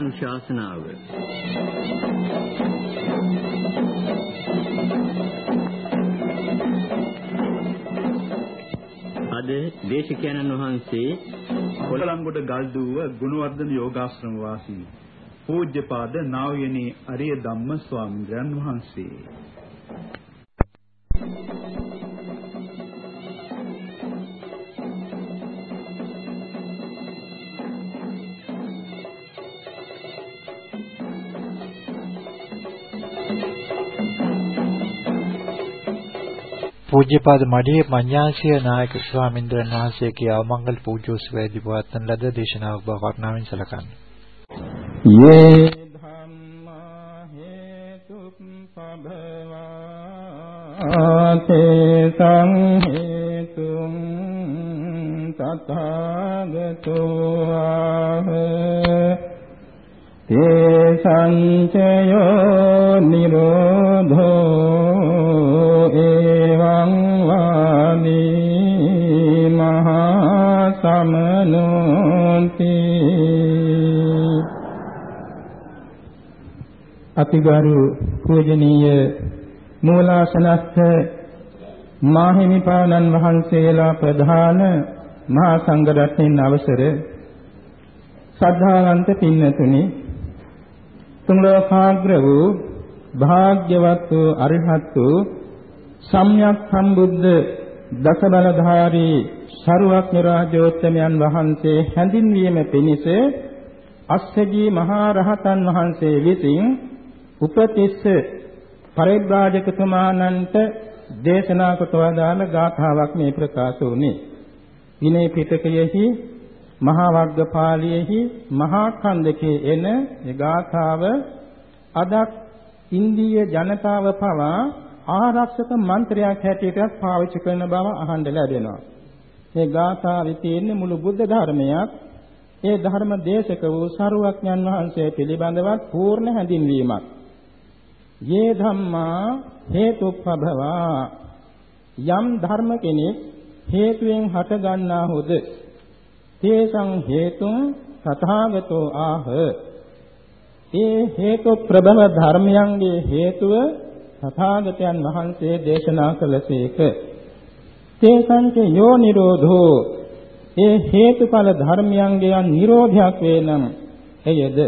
ධර්මානුශාසනාව. අද දේශකයන්න් වහන්සේ කොළඹගොඩ ගල්දුව ගුණවර්ධන යෝගාශ්‍රම වාසී පූජ්‍යපාද නා වූ යනි අරිය ධම්ම ස්වාමීන් වහන්සේ. පූජ්‍යපාද මඩියේ මඤ්ඤාසිය නායක ස්වාමින්ද්‍රයන් වහන්සේගේ අවමංගල පූජෝත්සවයේදී පවත්වන ලද දේශනාවක් බව කරුණාවෙන් සැලකන්න. යේ අතිගරු පූජනීය මූලාසනස්ස මාහිමිපාණන් වහන්සේලා ප්‍රධාන මහා සංඝරත්නයන් අවසර ශ්‍රද්ධාවන්ත පින්නතුනි තුන් ලෝකාග්‍ර වූ භාග්‍යවත් වූ අරිහත් වූ සම්්‍යක් සම්බුද්ධ දස බලධාරී සරුවක් නිරාජෝත්තමයන් වහන්සේ හැඳින්වීම පිණිස අස්සජී මහා රහතන් වහන්සේ විසින් උපතිස්ස පරිබ්‍රාජකතුමාණන්ට දේශනා කොට වදාළ ගාථාවක් මේ ප්‍රකාශ වුණේ. විනය පිටකයෙහි මහා වග්ගපාළියේහි මහා කන්දකේ එන ඒ ගාථාව අදක් ඉන්දීය ජනතාව පවා ආරක්ෂක මන්ත්‍රයක් හැටියට පාවිච්චි කරන බව අහන්න ලැබෙනවා. මේ ගාථාවේ තියෙන මුළු බුද්ධ ධර්මයක් ඒ ධර්ම දේශක වූ සරුවක්ඥන් වහන්සේ පිළිබඳවත් පූර්ණ හැඳින්වීමක්. යේ ධම්මා හේතුප්පභවා යම් ධර්ම කෙනෙක් හේතුවෙන් හට ගන්නාහුද තේසං හේතුන් තථාගතෝ ආහ. ඒ හේතු ප්‍රබව ධර්මයන්ගේ හේතුව තථාගතයන් වහන්සේ දේශනා කළසේක තේසංච යෝ නිරෝධෝ. ඒ හේතුඵල ධර්මයන්ගේ නිරෝධයක් වේනම් එයද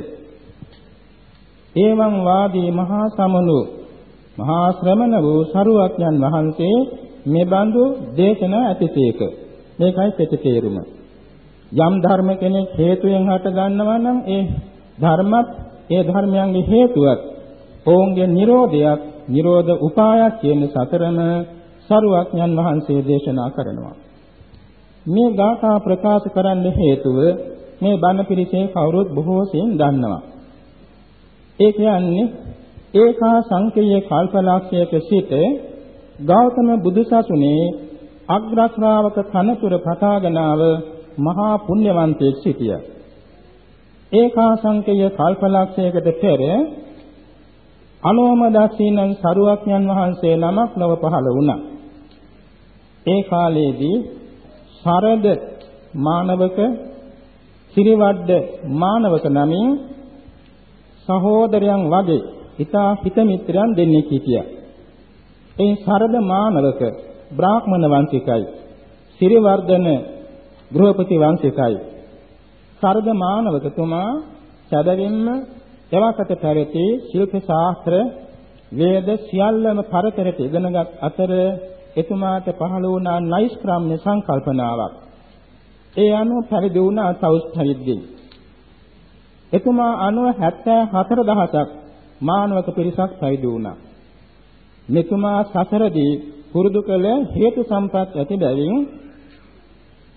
එවං වාදී මහා සමනු මහා ශ්‍රමණ වූ සරුවක්යන් වහන්සේ මෙබඳු දේශනා ඇතිසේක මේකයි පිට තේරුම යම් ධර්ම කෙනෙක් හේතුයෙන් හට ගන්නවා නම් ඒ ධර්මත් ඒ ධර්මයන්ගේ හේතුවත් ඔවුන්ගේ Nirodhayak Nirodha උපායක් කියන සතරම සරුවක්ඥන් වහන්සේ දේශනා කරනවා. මේ ගාථා ප්‍රකාශ කරන්න හේතුව මේ බණ පිළිසේ කවුරුත් බොහෝ සෙයින් දන්නවා. ඒ කියන්නේ ඒකා සංකේය කල්පලක්ෂයක සිට ගෞතම බුදුසසුනේ අග්‍ර ශ්‍රාවක කනතුර පතාගනාව මහා පුණ්‍යවන්තයෙක් සිටියා. ඒකා සංකේය කල්පලක්ෂයකට පෙර අනෝමදස්සීනන් සරුවක්ඥන් වහන්සේ නමක් ලොව පහළ වුණා. ඒ කාලයේදී සරද මානවක සිරිවඩ්ඩ මානවක නමින් සහෝදරයන් වගේ ඊතා හිත මිත්‍රයන් දෙන්නෙක් හිටියා. ඒ සරද මානවක බ්‍රාහ්මණ වංශිකයි. සිරිවර්ධන ගෘහපති වංශිකයි. සරද මානවකතුමා සැබවින්ම එවකට පැවති ශිල්ප ශාස්ත්‍ර වේද සියල්ලම පරතරට ඉගෙනගත් අතර එතුමාට පහළ වුණා නෛෂ්ක්‍රම්‍ය සංකල්පනාවක්. ඒ අනුව පරිදි වුණා තවුස් පරිද්දෙන්. එතුමා අනුව 74000ක් මානවක පිරිසක් පරිදි වුණා. මෙතුමා සසරදී පුරුදු කළ හේතු සම්පත් ඇති බැවින්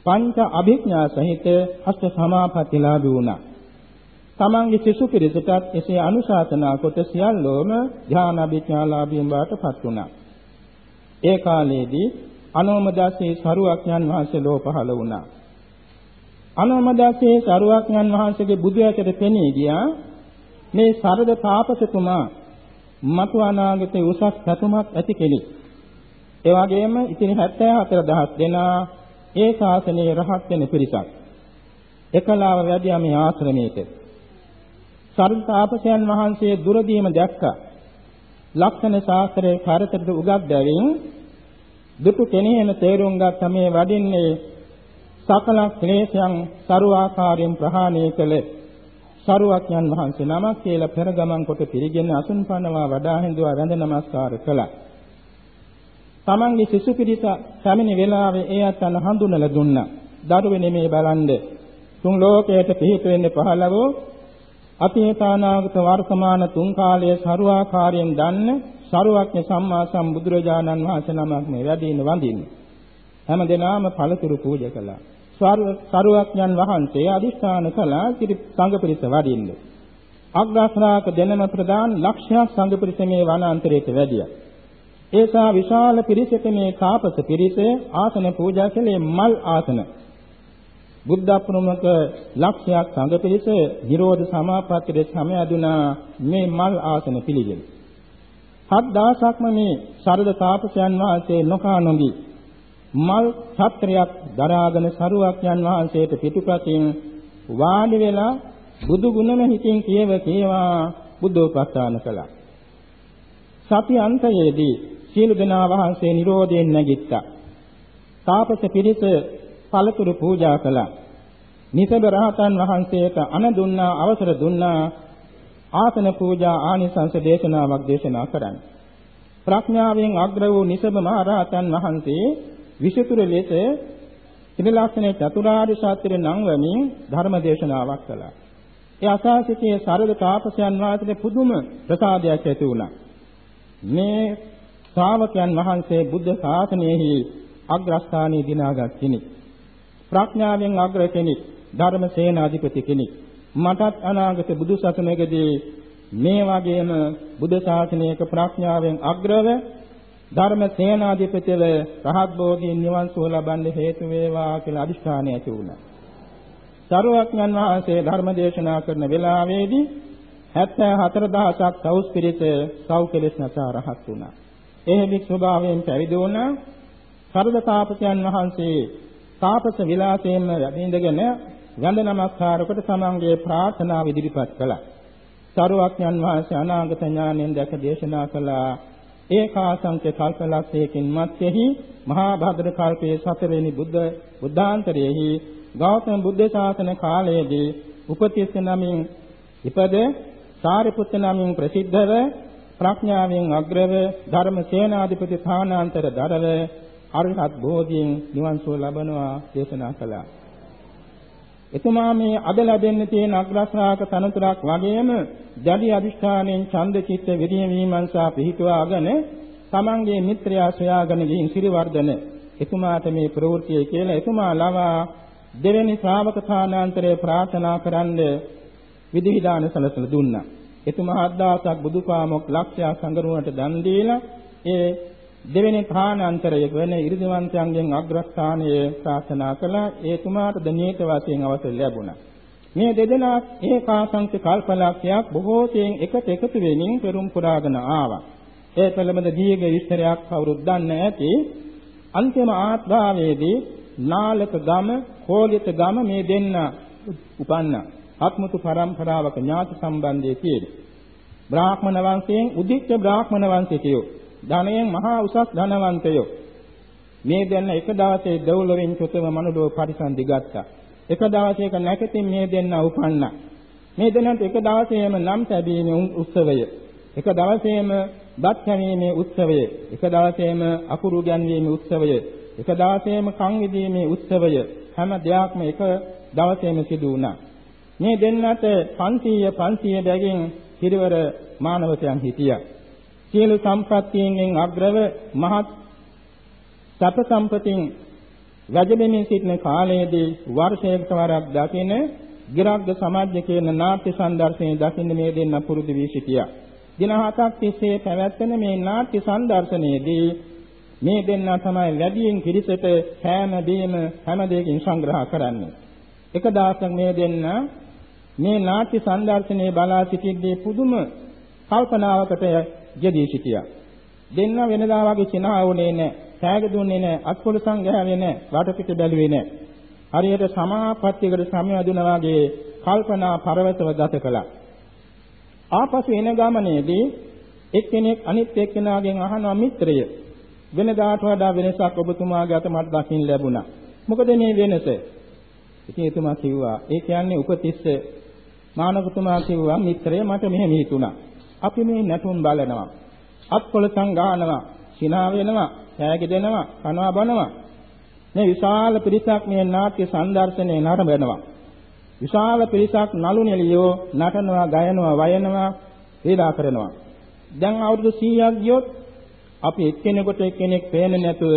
පංච අභිඥා සහිත අෂ්ට සමාපත්තිලාභී වුණා. තමන්ගේ සිසු පිරිසටත් එසේ අනුශාසනා කොට සියල්ලෝම ධ්‍යාන අභිඥාලාභීන් බවට පත් වුණා. ඒ කාලයේදී අනෝමදාසේ සරුවක්ඥන් වහන්සේ ලෝ පහළ වුණා. අනෝමදාසේ සරුවක්ඥන් වහන්සේගේ බුදු ඇතට පෙනී ගියා මේ සරද තාපසතුමා මතු අනාගතේ උසස් පැතුමක් ඇති කෙනෙක්. ඒ වගේම ඉතින් 74000 දෙනා ඒ ශාසනයේ රහත් වෙන පිරිසක්. එකලාව වැඩියා මේ ආශ්‍රමයේට. සර්වතාපසයන් වහන්සේ දුරදීම දැක්කා. ලක්ෂණ ශාස්ත්‍රයේ කරතරට උගත් බැවින් දුටු කෙනෙහිම තේරුම්ගත් මේ වඩින්නේ සකල ක්ලේශයන් ਸਰවාකාරයෙන් ප්‍රහාණය කළ සරුවක්යන් වහන්සේ නමක් කියලා පෙර ගමන් කොට පිළිගෙන අසුන් පනවා වඩා හිඳුවා වැඳ නමස්කාර කළා. තමන්ගේ සිසු පිරිස පැමිණි වෙලාවේ ඒ අතන හඳුනලා දුන්නා. දරුවෙනි මේ බලන්න. තුන් ලෝකයට පිහිට වෙන්න පහළ වූ අතීතානාගත වර්තමාන තුන් කාලයේ සරුවාකාරයෙන් දන්න සරුවක්ඥ සම්මා සම්බුදුරජාණන් වහන්සේ නමක් මේ වැඩින වඳින්නේ. හැම දිනම පළතුරු පූජා කළා. සරුවක්ඥන් වහන්සේ අදිස්ථාන කළා සිරි සංඝ පිරිස වඩින්න. අග්‍රශ්‍රාක දෙනම ප්‍රදාන ලක්ෂයක් සංඝ පිරිස මේ වනාන්තරයට වැඩියා. ඒසා විශාල පිරිසට මේ තාපස පිරිස ආසන පූජා කළේ මල් ආසන. බුද්ධ ප්‍රමුඛ ලක්ෂයක් සංඝ පිරිස නිරෝධ සමාපත්තියේ සමයදුනා මේ මල් ආසන පිළිගෙන. හත් දවසක්ම මේ ශරද තාපසයන් වහන්සේ නොකා නොගී මල් ඡත්‍රයක් දරාගෙන සරුවක්යන් වහන්සේට පිටුපතින් වාඩි වෙලා බුදු ගුණම හිතින් කියව කේවා බුද්ධෝපස්ථාන කළා. සති අන්තයේදී සියලු දෙනා වහන්සේ නිරෝධයෙන් නැගිට්ටා. තාපස පිරිස පළතුරු පූජා කළා. නිසබ රහතන් වහන්සේට අන දුන්නා අවසර දුන්නා ආසන පූජා ආනිසංස දේශනාවක් දේශනා කරන්න. ප්‍රඥාවෙන් අග්‍ර වූ නිසබ මහ රහතන් වහන්සේ විෂිතුර ලෙස ත්‍රිලක්ෂණ චතුරාර්ය සත්‍ය නම් වමින් ධර්ම දේශනාවක් කළා. ඒ අසාසිතේ සරල තාපසයන් වහන්සේට පුදුම ප්‍රසාදයක් ඇති වුණා. මේ ශ්‍රාවකයන් වහන්සේ බුද්ධ ශාසනයෙහි අග්‍රස්ථානයේ දිනාගත් කෙනෙක්. ප්‍රඥාවෙන් අග්‍ර කෙනෙක්, ධර්ම සේනාධිපති කෙනෙක්. මටත් අනාගත බුදු සසුනකදී මේ වගේම බුද්ධ ශාසනයක ප්‍රඥාවෙන් අග්‍රව ධර්ම සේනාධිපතිව රහත් බෝධින් නිවන් සුව ලබන්න හේතු වේවා කියලා අදිෂ්ඨානය ඇති වුණා. සරුවක්ඥන් වහන්සේ ධර්ම දේශනා කරන වෙලාවේදී 74000ක් තවුස් පිරිස සව් කෙලෙස් නැසා රහත් වුණා. ඒ වික්ෂභාවයෙන් පැවිදි වුණ සරද තාපසයන් වහන්සේ තාපස විලාසයෙන්ම වැඩිඳගෙන වන්ද නමස්කාර කොට තමන්ගේ ප්‍රාර්ථනාව ඉදිරිපත් කළා. සරුවක්ඥන් වහන්සේ අනාගත ඥාණයෙන් දැක දේශනා කළා ඒකාසංඛ්‍ය කල්පලක්ෂයකින් මැත්තේහි මහා භද්‍ර කල්පයේ සතරවෙනි බුද්ධ බුද්ධාන්තරයේහි ගෞතම බුද්ධ ශාසන කාලයේදී උපතිස්ස නමින් ඉපද සාරිපුත්ත නමින් ප්‍රසිද්ධව ප්‍රඥාවෙන් අග්‍රව ධර්ම සේනාධිපති ස්ථානාන්තර දරව අරිහත් බෝධියෙන් නිවන් සුව ලබනවා දේශනා කළා. එතුමා මේ අද ලැබෙන්න තියෙන අග්‍රශ්‍රාක තනතුරක් වගේම දැඩි අදිෂ්ඨානයෙන් ඡන්ද චිත්ත විරිය විමර්ශා පිහිටුවාගෙන තමන්ගේ මිත්‍රයා සොයාගෙන ගින් සිරිවර්ධන එතුමාට මේ ප්‍රවෘත්තිය කියලා එතුමා ලවා දෙවෙනි ශ්‍රාවක ස්ථානාන්තරේ ප්‍රාර්ථනා කරන්න විධිවිධාන සැලසලා දුන්නා. එතුමා හත්දාසක් බුදුපාමොක් ලක්ෂ්‍ය සංගරුවනට දන් දීලා ඒ දෙවෙනි ප්‍රාණාන්තරය වෙන ඉරිදිවන්තයන්ගෙන් අග්‍රස්ථානයේ ප්‍රාර්ථනා කළා. ඒ තුමාට දනීත වශයෙන් අවසර ලැබුණා. මේ දෙදෙනා ඒකාසංක කල්පලක්ෂයක් බොහෝ තෙන් එකට එකතු වෙමින් පෙරම් පුරාගෙන ආවා. ඒ පිළිබඳ දීර්ඝ විස්තරයක් කවුරුත් දන්නේ නැති අන්තිම ආත්භාවයේදී නාලක ගම කෝලිත ගම මේ දෙන්න උපන්නා. ආත්මතු පරම්පරාවක ඥාති සම්බන්ධයේ තියෙන. බ්‍රාහ්මණ වංශයෙන් උදිච්ච බ්‍රාහ්මණ වංශිකයෝ. ධනයෙන් මහා උසස් ධනවන්තයෝ මේ දෙන්න එක දවසේ දෙව්ලොවෙන් චුතව මනුලෝ පරිසන්දි ගත්තා. එක දවසේක නැකතින් මේ දෙන්න උපන්නා. මේ දෙන්නත් එක දවසේම නම් තැබීමේ උත්සවය. එක දවසේම බත් කැවීමේ උත්සවය. එක දවසේම අකුරු ගැන්වීමේ උත්සවය. එක දවසේම කන් විදීමේ උත්සවය. හැම දෙයක්ම එක දවසේම සිදු වුණා. මේ දෙන්නට 500 500 බැගින් පිරිවර මානවකයන් හිටියා. සියලු සම්පත්තියෙන් අග්‍රව මහත් සප සම්පතින් රජබෙමින් සිටින කාලයේදී වර්ෂයකට වරක් දකින ගිරග්ග සමාජ්‍ය කියන නාට්‍ය සංදර්ශනයේ දකින්න මේ දෙන්න පුරුදු වී සිටියා. දින හතක් තිස්සේ පැවැත්වෙන මේ නාට්‍ය සංදර්ශනයේදී මේ දෙන්න තමයි වැඩියෙන් පිරිසට කෑම බීම හැම දෙයකින් සංග්‍රහ කරන්නේ. එක දවසක් මේ දෙන්න මේ නාට්‍ය සංදර්ශනයේ බලා සිටිද්දී පුදුම කල්පනාවකට යෙදී සිටියා. දෙන්න වෙනදා වගේ සිනහා වුණේ නැහැ. සෑග දුන්නේ නැහැ. අත්පොළ සංගෑවේ නැහැ. වටපිට බැලුවේ නැහැ. හරියට සමාපත්තියකට සමයදුනා වගේ කල්පනා පරවතව ගත කළා. ආපසු එන ගමනේදී එක්කෙනෙක් අනිත් එක්කෙනාගෙන් අහනවා මිත්‍රය වෙනදාට වඩා වෙනසක් ඔබතුමාගේ අත මට දකින්න ලැබුණා. මොකද මේ වෙනස? ඉතින් එතුමා කිව්වා ඒ කියන්නේ උපතිස්ස මානවතුමා කිව්වා මිත්‍රය මට මෙහෙම හිතුණා. අපි මේ නැටුම් බලනවා. අත්කොලසන් ගන්නවා, සිනා වෙනවා, ඈගි දෙනවා, කනවා බනවා. මේ විශාල පිරිසක් මේ නාට්‍ය සංදර්ශනයේ නරඹනවා. විශාල පිරිසක් නළු නිළියෝ නටනවා, ගයනවා, වයනවා, වේදා කරනවා. දැන් අවුරුදු 100ක් ගියොත් අපි එක්කෙනෙකුට එක්කෙනෙක් පේන්නේ නැතුව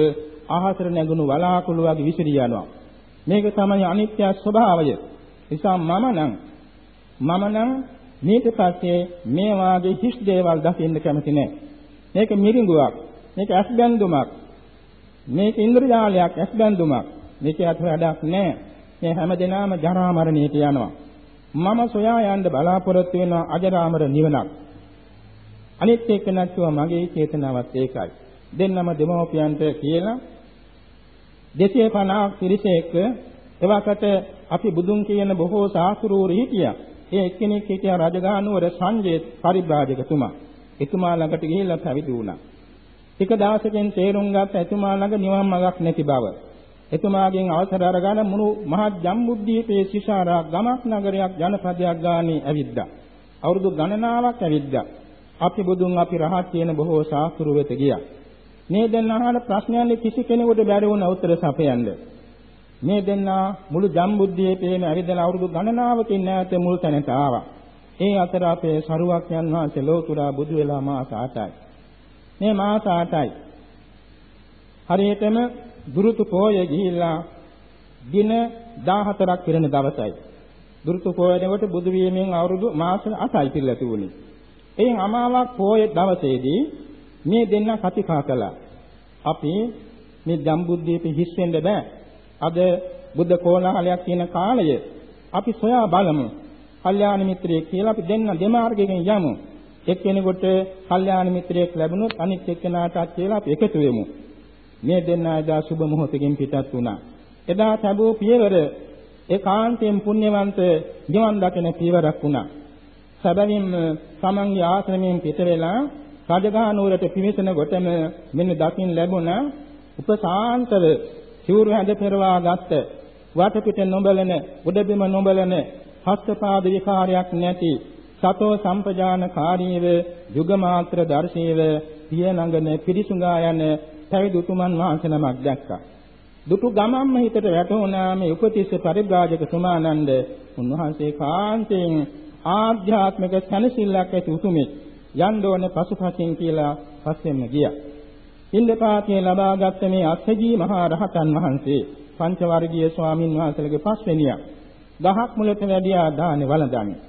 අහසට නැගුණු වලාකුළු වගේ විසිරී යනවා. මේක තමයි අනිත්‍ය ස්වභාවය. නිසා මම නම් මම නම් මේක පස්සේ මේ වාගේ හිස් දේවල් දකින්න කැමති නැහැ. මේක මිරිඟුවක්. මේක ඇස්බැඳුමක්. මේක ඉන්ද්‍රජාලයක් ඇස්බැඳුමක්. මේක අත වැඩක් නැහැ. මේ හැමදෙනාම ජරා මරණයට යනවා. මම සොයා යන්න බලාපොරොත්තු වෙන අජරාමර නිවනක්. අනිත් එක්ක නැත්තුව මගේ චේතනාවත් ඒකයි. දෙන්නම දෙමෝපියන්ට කියලා 250ක් පිරිසෙක් එවකට අපි බුදුන් කියන බොහෝ සාස්ත්‍රූරු හිටියා. ඒ එක්කෙනෙක් හිටියා රජගහනුවර සංජේ පරිබ්‍රාජකතුමා. එතුමා ළඟට ගිහිල්ලා පැවිදි වුණා. ටික දවසකින් තේරුම් ගත්ත එතුමා ළඟ නිවන් මාර්ගක් නැති බව. එතුමාගෙන් අවසර අරගෙන මුළු මහත් ජම්බුද්දීපේ සිසාරා ගමක් නගරයක් ජනපදයක් ගානේ ඇවිද්දා. අවුරුදු ගණනාවක් ඇවිද්දා. අපි බුදුන් අපි රහත් කියන බොහෝ ශාස්ත්‍රු වෙත ගියා. මේ දෙන්න අහන ප්‍රශ්නයන් කිසි කෙනෙකුට බැරි වුණ උත්තර සපයන්න. මේ දෙන්නා මුළු ජම්බුද්දීපේම ඇවිදලා අවුරුදු ගණනාවකින් නැවත මුල් තැනට ආවා. ඒ අතර අපේ සරුවක්යන් වහන්සේ ලෝතුරා බුදු වෙලා මාස 8යි. මේ මාස 8යි. හරියටම දුරුතු පොයේ ගිහිල්ලා දින 14ක් පිරෙන දවසයි. දුරුතු පොයේනකොට බුදු වීමෙන් අවුරුදු මාස 8යි පිරලා තිබුණේ. එයින් අමාවක් පොයේ දවසේදී මේ දෙන්න කතිකා කළා. අපි මේ ජම්බුද්දීපේ හිස් වෙන්න බෑ. අද බුද්ධ කෝලාහලයක් තියෙන කාලය අපි සොයා බලමු. කල්යාණ මිත්‍රයෙක් කියලා අපි දෙන්න දෙමාර්ගයෙන් යමු. එක්කෙනෙකුට කල්යාණ මිත්‍රයෙක් ලැබුණොත් අනිත් එක්කෙනාටත් කියලා අපි එකතු වෙමු. මේ දෙන්න එදා සුබ මොහොතකින් පිටත් වුණා. එදා ලැබූ පියවර ඒකාන්තයෙන් පුණ්‍යවන්ත නිවන් දකින පියවරක් වුණා. සැබවින්ම තමන්ගේ ආශ්‍රමයෙන් පිට වෙලා රජගහ නුවරට පිවිසෙන කොටම මෙන්න දකින් ලැබුණ උපසාන්තව සිවුරු හැඳ පෙරවා ගත්ත වටපිට නොබලන උඩබිම නොබලන හස්තපාද විකාරයක් නැති සතෝ සම්පජානකාරීව යුගමාත්‍ර දර්ශීව පිය නඟන පිරිසුඟා යන පැවිදි උතුමන් වහන්සේ නමක් දැක්කා. දුටු ගමම්ම හිතට වැටුණා මේ උපතිස්ස පරිබ්‍රාජක සුමානන්ද උන්වහන්සේ කාන්තෙන් ආධ්‍යාත්මික සැනසෙල්ලක් ඇති උතුමෙක් යන්න ඕනේ පසුපසින් කියලා පස්සෙන්ම ගියා. පින්දපාතිය ලබාගත් මේ අස්සජී මහා රහතන් වහන්සේ පංච වර්ගීය ස්වාමින් වහන්සේලගේ පස්වෙනියා. දහක් මුලට වැඩියා දානේ වළඳන්නේ.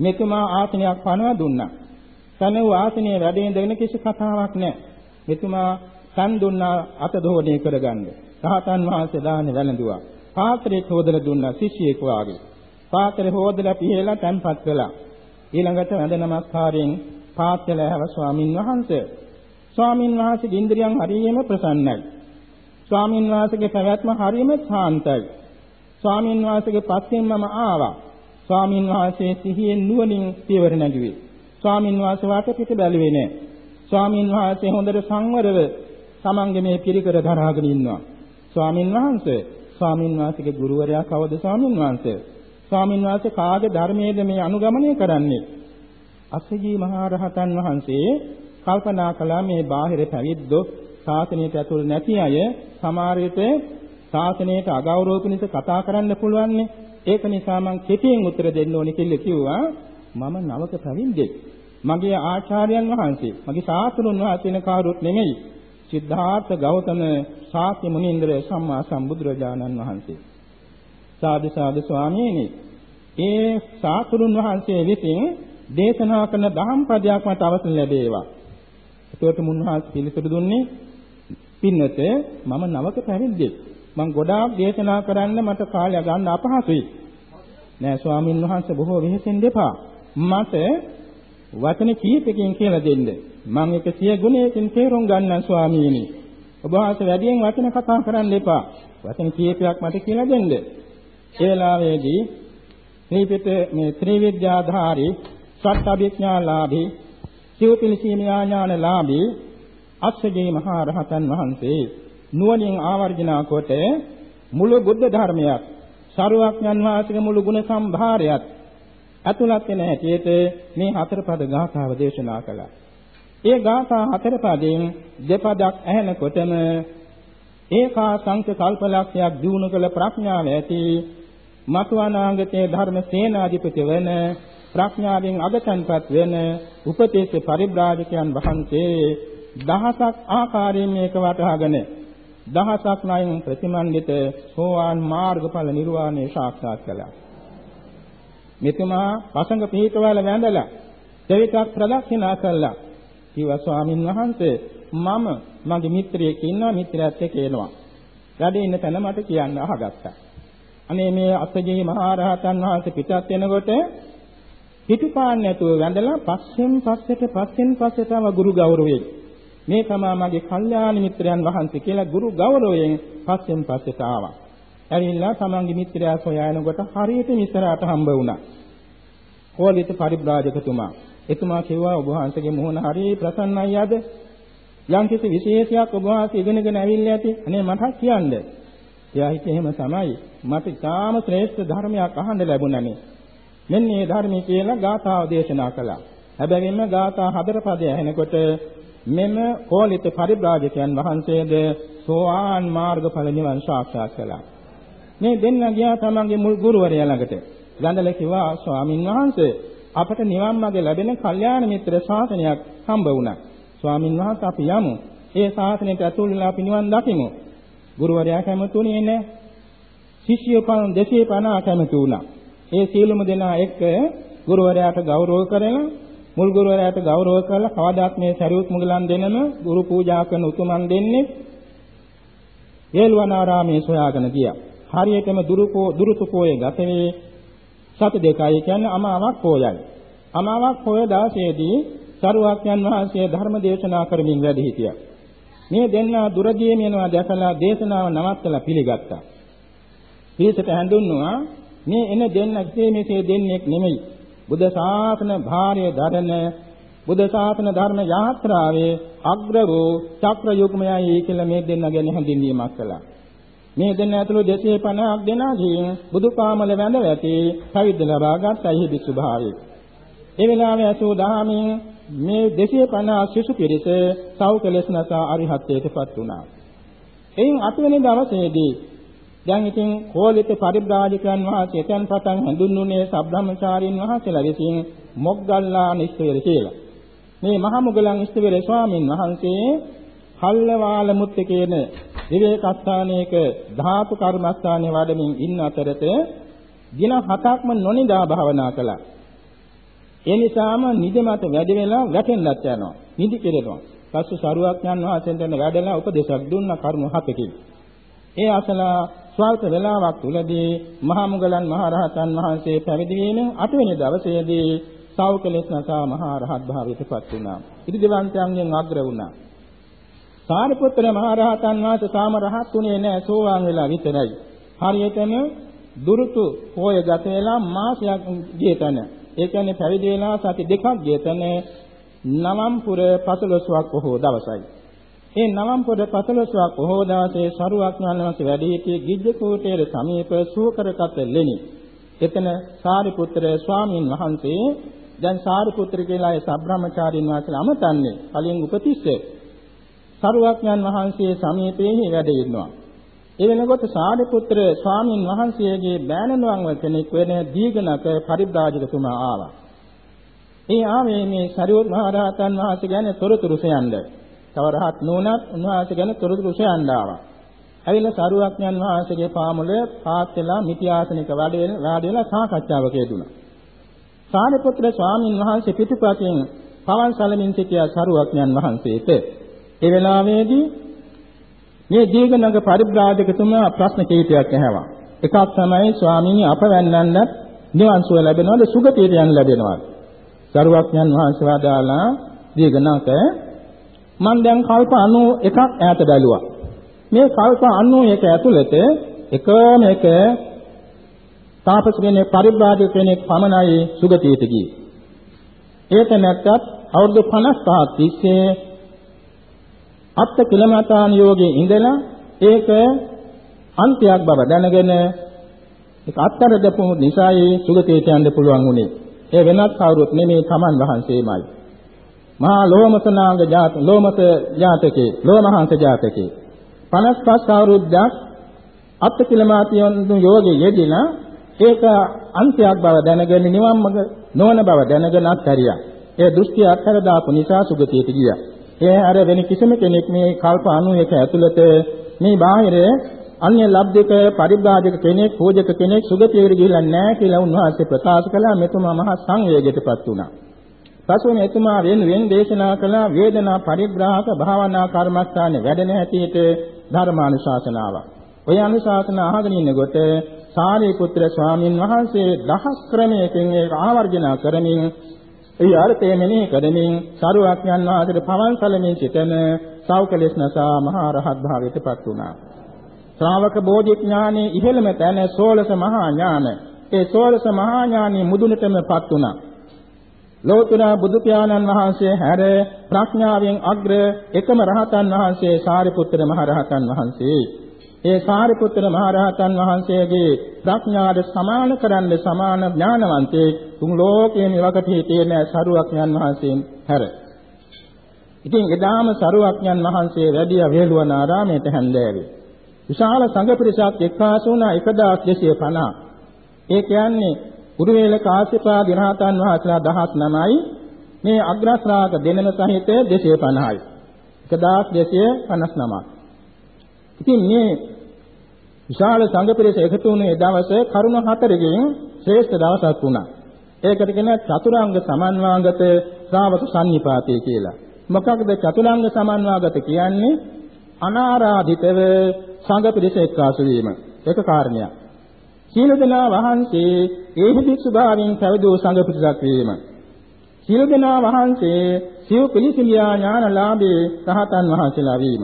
මෙතුමා ආසනයක් පනව දුන්නා. සනව ආසනයේ වැඩ ඉඳගෙන කිසි කතාවක් නැහැ. මෙතුමා සම් දුන්නා අත දෝණය කරගන්න. රහතන් වහන්සේ දානේ වැළඳුවා. පාත්‍රේ හොදලා දුන්නා ශිෂ්‍යයෙක් වාගේ. පාත්‍රේ හොදලා පිහලා තැන්පත් කළා. ඊළඟට වැඳ නමස්කාරයෙන් පාත්‍යල හැව ස්වාමින් වහන්සේ ස්වාමින් වහන්සේගේ ඉන්ද්‍රියන් හරියම ප්‍රසන්නයි. ස්වාමින් වහන්සේගේ පැවැත්ම හරියම ශාන්තයි. ස්වාමින් වහන්සේගේ පස්සෙන් මම ආවා. ස්වාමින් වහන්සේ සිහියෙන් නුවණින් පියවර නැගුවේ. ස්වාමින් වහන්සේ වාට පිට බැලුවේ නැහැ. ස්වාමින් වහන්සේ හොඳට සංවරව තමන්ගේ මේ පිරිකර දරාගෙන ඉන්නවා. ස්වාමින් වහන්සේ ස්වාමින් වහන්සේගේ ගුරුවරයා කවද ස්වාමින් වහන්සේ? ස්වාමින් වහන්සේ කාගේ ධර්මයේද මේ අනුගමනය කරන්නේ? අස්සජී මහා රහතන් වහන්සේ කල්පනා කළා මේ බාහිර පැවිද්දෝ ශාසනයට ඇතුල් නැති අය සමහර විට ශාසනයට අගෞරව පිණිස කතා කරන්න පුළුවන්නේ. ඒක නිසා මම කෙටියෙන් උත්තර දෙන්න ඕනේ කියලා කිව්වා. මම නවක පැවිද්දෙක්. මගේ ආචාර්යයන් වහන්සේ, මගේ ශාස්ත්‍රුන් වහන්සේ කවුරුත් නෙමෙයි. සිද්ධාර්ථ ගෞතම ශාක්‍ය මුනිంద్ర සම්මා සම්බුදුරජාණන් වහන්සේ. සාදු සාදු ස්වාමීනි ඒ සාතුරුන් වහන්සේ විසින් දේශනා කරන දහම් පදයක් මට අවසන් ලැබේවා. ඒකට මුන්වහන්සේ පිළිතුරු දුන්නේ පින්නත මම නවක පැවිද්දෙක්. මම ගොඩාක් දේශනා කරන්න මට කාලය ගන්න අපහසුයි. නෑ ස්වාමින් වහන්සේ බොහෝ වෙහෙසෙන් දෙපා. මට වචන කීපකින් කියලා දෙන්න. මම එක සිය ගුණයකින් තේරුම් ගන්නම් ස්වාමීනි. ඔබ වහන්සේ වැඩියෙන් වචන කතා කරන්න එපා. වචන කීපයක් මට කියලා දෙන්න. ඒ වෙලාවේදී ත්‍රිපිට මේ ත්‍රිවිද්‍යාධාරී සත්‍යාභිඥාලාභී සිව්පිලිසීමියා ඥානලාභී අස්සජේ මහා රහතන් වහන්සේ නුවණින් ආවර්ජනා කොට මුළු බුද්ධ ධර්මයක් සරුවක්ඥන් වහන්සේගේ මුළු ගුණ සම්භාරයත් අතුලත් වෙන හැටියට මේ හතර පද ගාථාව දේශනා කළා. ඒ ගාථා හතර පදයෙන් දෙපදක් ඇහෙනකොටම ඒකා සංක කල්පලක්ෂයක් දිනු කළ ප්‍රඥාව ඇති මතු අනාගතයේ ධර්ම සේනාධිපති වෙන ප්‍රඥාවෙන් අගතන්පත් වෙන උපතේශ පරිබ්‍රාජකයන් වහන්සේ දහසක් ආකාරයෙන් මේක වටහාගෙන දහසක් ණයින් ප්‍රතිමන්විත සෝවාන් මාර්ගඵල නිර්වාණය සාක්ෂාත් කළා. මෙතුමා පසංග පිහිටවල වැඳලා දෙවිතක් ප්‍රදක්ෂිනා කළා. කිව්වා ස්වාමින් වහන්සේ මම මගේ මිත්‍රයෙක් ඉන්නවා මිත්‍රයත් එක්ක එනවා. වැඩ ඉන්න තැන මට කියන්න අහගත්තා. අනේ මේ අස්සජී මහරහතන් වහන්සේ පිටත් වෙනකොට පිටුපාන්න නැතුව වැඳලා පස්සෙන් පස්සට පස්සෙන් පස්සට තම ගුරු ගෞරවයෙන් මේ තමා මගේ කල්යාණ මිත්‍රයන් වහන්සේ කියලා ගුරු ගෞරවයෙන් පස්සෙන් පස්සට ආවා. ඇවිල්ලා තමන්ගේ මිත්‍රයා සොයානකොට හරියට මිත්‍රාට හම්බ වුණා. කෝලිත පරිබ්‍රාජකතුමා. එතුමා කිව්වා ඔබ වහන්සේගේ මුහුණ හරිය ප්‍රසන්නයි අද. යම්කිසි විශේෂයක් ඔබ වහන්සේ ඉගෙනගෙන ඇවිල්ලා ඇති. අනේ මට කියන්න. එයා හිතේ එහෙම තමයි. මට ඉතාම ශ්‍රේෂ්ඨ ධර්මයක් අහන්න ලැබුණානේ. මෙන්න මේ ධර්මයේ කියලා ගාථාව දේශනා කළා. හැබැයිම ගාථා හතර පදය ඇහෙනකොට මෙම කෝලිත පරිබ්‍රාජකයන් වහන්සේද සෝවාන් මාර්ගඵල නිවන් සාක්ෂාත් කළා. මේ දෙන්න ගියා තමන්ගේ මුල් ගුරුවරයා ළඟට. ගඳල කිව්වා ස්වාමින් වහන්සේ අපට නිවන් මාර්ග ලැබෙන කල්යාණ මිත්‍ර ශාසනයක් හම්බ වුණා. ස්වාමින් වහන්සේ අපි යමු. ඒ ශාසනයට ඇතුල් වෙලා අපි නිවන් දකිමු. ගුරුවරයා කැමතුනේ නැහැ. ශිෂ්‍යයෝ 250 කැමති වුණා. ඒ සීලමු දෙනා එක්ක ගුරුවරයාට ගෞරව කරලා මුල් ගුරුවරයාට ගෞරව කරලා කවදාත් මේ සරියුත් මුගලන් දෙනම ගුරු පූජා කරන උතුමන් දෙන්නේ වේලවනාරාමයේ සොයාගෙන ගියා. හරියටම දුරුකෝ දුරුතු පොයේ ගත වේ සති දෙකයි කියන්නේ අමාවක් පොයයි. අමාවක් පොය දාසයේදී සරුවක්යන් වහන්සේ ධර්ම දේශනා කරමින් වැඩ හිටියා. මේ දෙන්නා දුරදී යනවා දැකලා දේශනාව නවත්තලා පිළිගත්තා. පිළිසට හැඳුන්වුවා මේ එන දෙන්න කිසේ මෙසේ දෙන්නෙක් නෙමෙයි. බුද්ධ ශාසන භාරය දරන බුද්ධ ශාසන ධර්ම යාත්‍රාවේ අග්‍ර වූ චක්‍ර යුග්මයයි කියලා මේ දෙන්න ගැන හැඳින්වීමක් කළා. මේ දෙන්න ඇතුළු 250ක් දෙනාගෙන් බුදුපාමල වැඳ ඇති කවිද්ද ලබාගත් අයිහි භික්ෂු භාවයේ. ඒ වෙලාවේ අසූ දහමින් මේ 250 ශිෂ්‍ය පිරිස සෞකලස් නැසා අරිහත්ත්වයටපත් වුණා. එයින් අටවෙනි දවසේදී දැන් ඉතින් කෝලිත පරිබ්‍රාජකයන් වහන්සේ එතෙන් පටන් හඳුන්වන්නේ සබ්‍රාහ්මචාරීන් වහන්සේලා විසින් මොග්ගල්ලා නිස්තේර කියලා. මේ මහා මුගලන් ඉස්තවර ස්වාමීන් වහන්සේ කල්ලවාල මුත්ත කියන විවේකස්ථානයක ධාතු කර්මස්ථානයේ වඩමින් ඉන්න අතරත දින හතක්ම නොනිදා භාවනා කළා. ඒ නිසාම නිදිමත වැඩි වෙලා වැටෙන්නත් යනවා. නිදි කෙරෙනවා. පස්සේ සරුවක් යන වහන්සේට වැඩලා උපදේශයක් දුන්න කර්ම හතකින්. ඒ අසලා ස්වල්ප වේලාවක් තුලදී මහා මුගලන් මහරහතන් වහන්සේ පැවිදි වීමෙන් අටවෙනි දවසේදී සෞකලෙස් නසා මහා රහත් භාවයටපත් වුණා. ඉදිරිවන්තයන්ගෙන් අග්‍ර වුණා. සාරිපුත්‍ර මහරහතන් වහන්සේ තාම රහත් වුණේ නැහැ සෝවාන් වෙලා විතරයි. හරියටම දුරුතු පොය ගත වෙලා මාසයක් ගියතන. ඒ කියන්නේ පැවිදි වෙලා සති දෙකක් ගියතන නවම්පුර 15ක් බොහෝ දවසයි. ඒ නවම්පොඩ 15ක් බොහෝ දවසේ සරුවක්ඥාන වහන්සේ වැඩ සිටියේ ගිජ්ජකෝටේර සමීප සූකරකත ලෙනි. එතන සාරිපුත්‍ර ස්වාමීන් වහන්සේ දැන් සාරිපුත්‍ර කියලා ඒ සබ්‍රාහ්මචාරින් වහන්සේලා අමතන්නේ කලින් උපතිස්ස සරුවක්ඥාන් වහන්සේ සමීපයේ වැඩ ඉන්නවා. ඒ වෙනකොට සාරිපුත්‍ර ස්වාමීන් වහන්සේගේ බෑණනුවන් කෙනෙක් වෙන දීඝනක පරිබ්‍රාජකතුමා ආවා. ඒ ආවේ මේ සරියොත් මහ රහතන් වහන්සේ ගැන තොරතුරු සොයන්නේ තව රහත් නුනත් උන්වහන්සේ ගැන තොරතුරු සොයන්න ආවා. ඇවිල්ලා සරුවක්ඥන් වහන්සේගේ පාමුලේ පාත් වෙලා මිටි ආසනික වැඩ වෙන වාඩි වෙලා සාකච්ඡාවක යෙදුණා. සාරිපුත්‍ර ස්වාමීන් වහන්සේ පිටුපසින් පවන් සැලමින් සිටියා සරුවක්ඥන් වහන්සේට. ඒ වෙලාවේදී මේ දීඝනග පරිබ්‍රාජකතුමා ප්‍රශ්න කීපයක් ඇහුවා. එකක් තමයි ස්වාමීනි අප වැන්නන්නත් නිවන් සුව ලැබෙනවද සුගතියට යන්න ලැබෙනවද? සරුවක්ඥන් වහන්සේ වදාලා දීඝනක මම දැන් කල්ප 91ක් ඈත බැලුවා. මේ කල්ප 91 ඇතුළත එකම එක තාපස කෙනෙක් පරිබ්‍රාජක කෙනෙක් පමණයි සුගතියට ගියේ. ඒක නැත්තත් අවුරුදු 55ක් තිස්සේ අත්ති කිලමතාන යෝගයේ ඉඳලා ඒක අන්තයක් බව දැනගෙන ඒක අත්තර දපු නිසායි සුගතේට යන්න පුළුවන් උනේ. ඒ වෙනත් කවුරුත් නෙමේ තමන් වහන්සේමයි. මහා ලෝමසනාංග ජාත ලෝමස ජාතකේ ලෝමහංස ජාතකේ 55 අවුරුද්දක් අත්කිලමාතියන් යෝගයේ යෙදිනා ඒක අන්තයක් බව දැනගෙන නිවන් මඟ නොවන බව දැනගෙන අත්හැරියා. ඒ දෘෂ්ටි අත්හැර දාපු නිසා සුගතියට ගියා. ඒ අර වෙන කිසිම කෙනෙක් මේ කල්ප 91 ඇතුළත මේ බාහිර අන්‍ය ලබ්ධික පරිබ්‍රාජක කෙනෙක් පූජක කෙනෙක් සුගතියට ගිහිල්ලා නැහැ කියලා උන්වහන්සේ ප්‍රකාශ කළා මෙතුමා මහා සංවේගයටපත් වුණා. පසුව මෙතුමා වෙනුවෙන් දේශනා කළ වේදනා පරිබ්‍රාහක භාවනා කර්මස්ථානයේ වැඩෙන හැටියට ධර්මානුශාසනාවක්. ඔය අනුශාසන අහගෙන ඉන්නකොට සාරිපුත්‍ර ස්වාමීන් වහන්සේ දහස් ක්‍රමයකින් ඒක ආවර්ජන කරමින් ඒ අර්ථය මෙනෙහි කරමින් සරුවක්ඥන් වහන්සේට පවන් සැලමින් සිටන සෞකලේශනසා මහා රහත් භාවයටපත් වුණා. ශ්‍රාවක බෝධිඥානයේ ඉහළම තැන සෝලස මහා ඥාන. ඒ සෝලස මහා ඥානයේ මුදුනටමපත් වුණා. ලෝතර බුදු පියාණන් වහන්සේ හැර ප්‍රඥාවෙන් අග්‍ර එකම රහතන් වහන්සේ සාරිපුත්‍ර මහ රහතන් වහන්සේ. ඒ සාරිපුත්‍ර මහ රහතන් වහන්සේගේ ප්‍රඥාද සමාන කරන්න සමාන ඥානවන්තේ තුන් ලෝකයේ නිවකට හිටියේ නැ සරුවක්ඥන් වහන්සේන් හැර. ඉතින් එදාම සරුවක්ඥන් වහන්සේ වැඩිය වේළුවන ආරාමයට හැන්දෑවේ. විශාල සංඝ පිරිසක් එක්කාසු වුණා 1250. ඒ කියන්නේ උරුවේල කාශ්‍යපා දිනහතන් වහන්සේලා 19යි මේ අග්‍රශ්‍රාවක දෙනම සහිත 250යි. 1259ක්. ඉතින් මේ විශාල සංඝ පිරිස එකතු වුණේ දවසේ කරුණ හතරකින් ශ්‍රේෂ්ඨ දවසක් වුණා. ඒකට කියන චතුරාංග සමන්වාගත ශ්‍රාවක සම්නිපාතය කියලා. මොකක්ද චතුරාංග සමන්වාගත කියන්නේ? අනාරාධිතව සංඝ පිරිස එක්කාසු වීම. ඒක කාරණයක්. සීල දෙනා වහන්සේ ඒහි භික්ෂු භාවයෙන් පැවිදි වූ සංඝ පිරිසක් වීම. සීල දෙනා වහන්සේ සිව් පිළිසිලියා ඥානලාභී රහතන් වහන්සේලා වීම.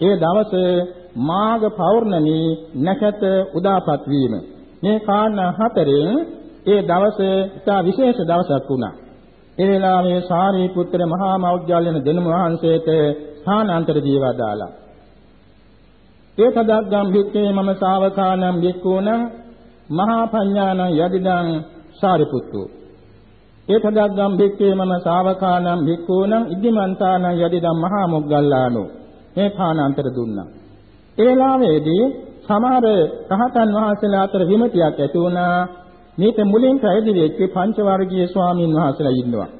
ඒ දවසේ මාඝ පෞර්ණමි නැකත උදාපත් වීම. මේ කාරණා හතරෙන් ඒ දවසේ ඉතා විශේෂ දවසක් වුණා. ඒ වෙලාවේ සාරිපුත්‍ර මහා මෞද්ගල්‍යන දෙනම වහන්සේට ස්ථානාන්තර දීවදාලා. ඒ තදග්ගම් භික්ඛේ මම ශාවකානම් භික්ඛූනම් මහා පඤ්ඤාන යදිදං සාරිපුත්තු. ඒ තදග්ගම් භික්ඛේ මම ශාවකානම් භික්ඛූනම් ඉදිමන්තාන යදිදං මහා මොග්ගල්ලානෝ. මේ ස්ථානාන්තර දුන්නා. ඒ වෙලාවේදී සමහර රහතන් වහන්සේලා අතර විමතියක් ඇති වුණා. මේක මුලින් පැවිදි වෙච්ච පංච වර්ගීය ස්වාමීන් වහන්සේලා ඉන්නවා.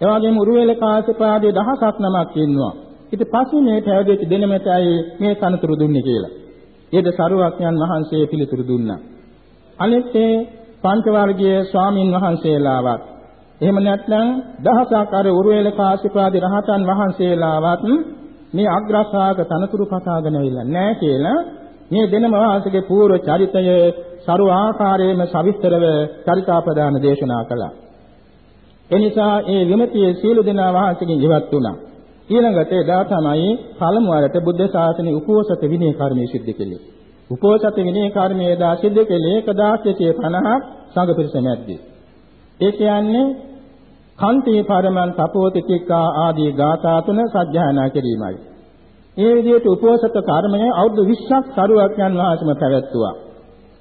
ඒ වගේම උරුවේල කාශ්‍යපාදී දහසක් නමක් ඉන්නවා. ඊට පස්සේ මේ පැවිදිච්ච දෙනමතයි මේ තනතුරු දුන්නේ කියලා. ඒද සරුවක්ඥන් වහන්සේ පිළිතුරු දුන්නා. අනිත් ඒ පංච වර්ගීය ස්වාමීන් වහන්සේලාවත් එහෙම නැත්නම් දහසක් අර උරුවේල කාශ්‍යපාදී රහතන් වහන්සේලාවත් මේ අග්‍රශාක තනතුරු කතාගෙන ඇවිල්ලා නැහැ කියලා මේ දෙනම වාසිකේ පූර්ව චරිතය සරු ආකාරයෙන්ම සවිස්තරව චරිතාපදාන දේශනා කළා. එනිසා ඒ විමතියේ සීල දෙනා වාසිකෙන් ඉවත් වුණා. ඊළඟට එදා තමයි පළමු වරට බුද්ධ ශාසනයේ උපෝසත විනය කර්මයේ සිද්ධ කෙලේ. උපෝසත විනය කර්මයේ එදා සිද්ධ කෙලේ 1250ක් සංඝ පිරිස මැද්දේ. ඒ කියන්නේ කන්තේ පරමන් තපෝතිකිකා ආදී ගාථා තුන සජ්ජායනා කිරීමයි. ඒ විදිහට උපෝසත කර්මය අවුරුදු 20ක් සරුවක්යන් වහන්සේම පැවැත්තුවා.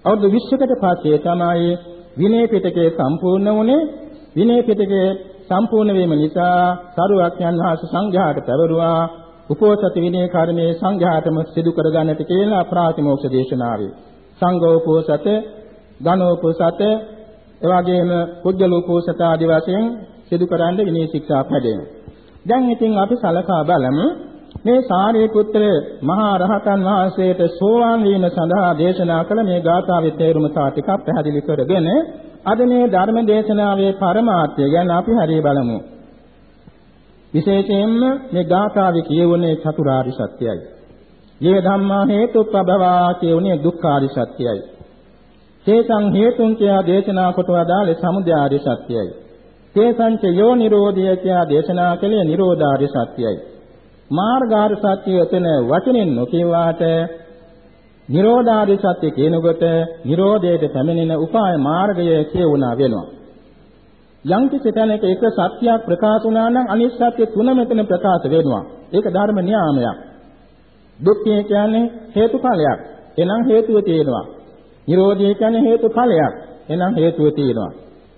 අවුරුදු 20කට පස්සේ තමයි විනය පිටකේ සම්පූර්ණ වුණේ. විනය පිටකේ සම්පූර්ණ වීම නිසා සරුවක්යන් වහන්සේ සංඝයාට පැවරුවා උපෝසත විනය කර්මයේ සංඝයාටම සිදු කර ගන්නට කියලා ප්‍රාතිමෝක්ෂ දේශනාවේ. සංඝෝපෝසත, ගණෝපෝසත, එවාගෙම කුජලෝපෝසත ආදී වශයෙන් සිදු කරන්න විනය ශික්ෂා පැදෙනවා. දැන් ඉතින් අපි සලකා බලමු මේ සාරිපුත්‍ර මහා රහතන් වහන්සේට සෝවාන් වීම සඳහා දේශනා කළ මේ ගාථාවේ තේරුම තා ටිකක් පැහැදිලි කරගෙන අද මේ ධර්ම දේශනාවේ පරමාර්ථය ගැන අපි හරිය බලමු. විශේෂයෙන්ම මේ ගාථාවේ කියවුනේ චතුරාර්ය සත්‍යයයි. මේ ධම්මා හේතුප්පබවා කියුනේ දුක්ඛාරි සත්‍යයයි. තේසං හේතුන් කියා දේශනා කොට වදාළේ සමුදයාරි සත්‍යයයි. තේසංච යෝ නිරෝධය කියා දේශනා කළේ නිරෝධාරි සත්‍යයයි. මාර්ගාර්ය සත්‍ය එතන වචනෙන් නොකියවාට නිරෝධාරි සත්‍ය කියනකොට නිරෝධයට පැමිණෙන උපාය මාර්ගය කියවුණා වෙනවා. යම් කිසි තැනක එක සත්‍යයක් ප්‍රකාශ වුණා නම් අනිත් සත්‍ය තුන මෙතන ප්‍රකාශ වෙනවා. ඒක ධර්ම න්‍යාමයක්. දුක්ඛය කියන්නේ හේතුඵලයක්. එනම් හේතුව තියෙනවා. නිරෝධය කියන්නේ හේතුඵලයක්. එනම් හේතුව තියෙනවා.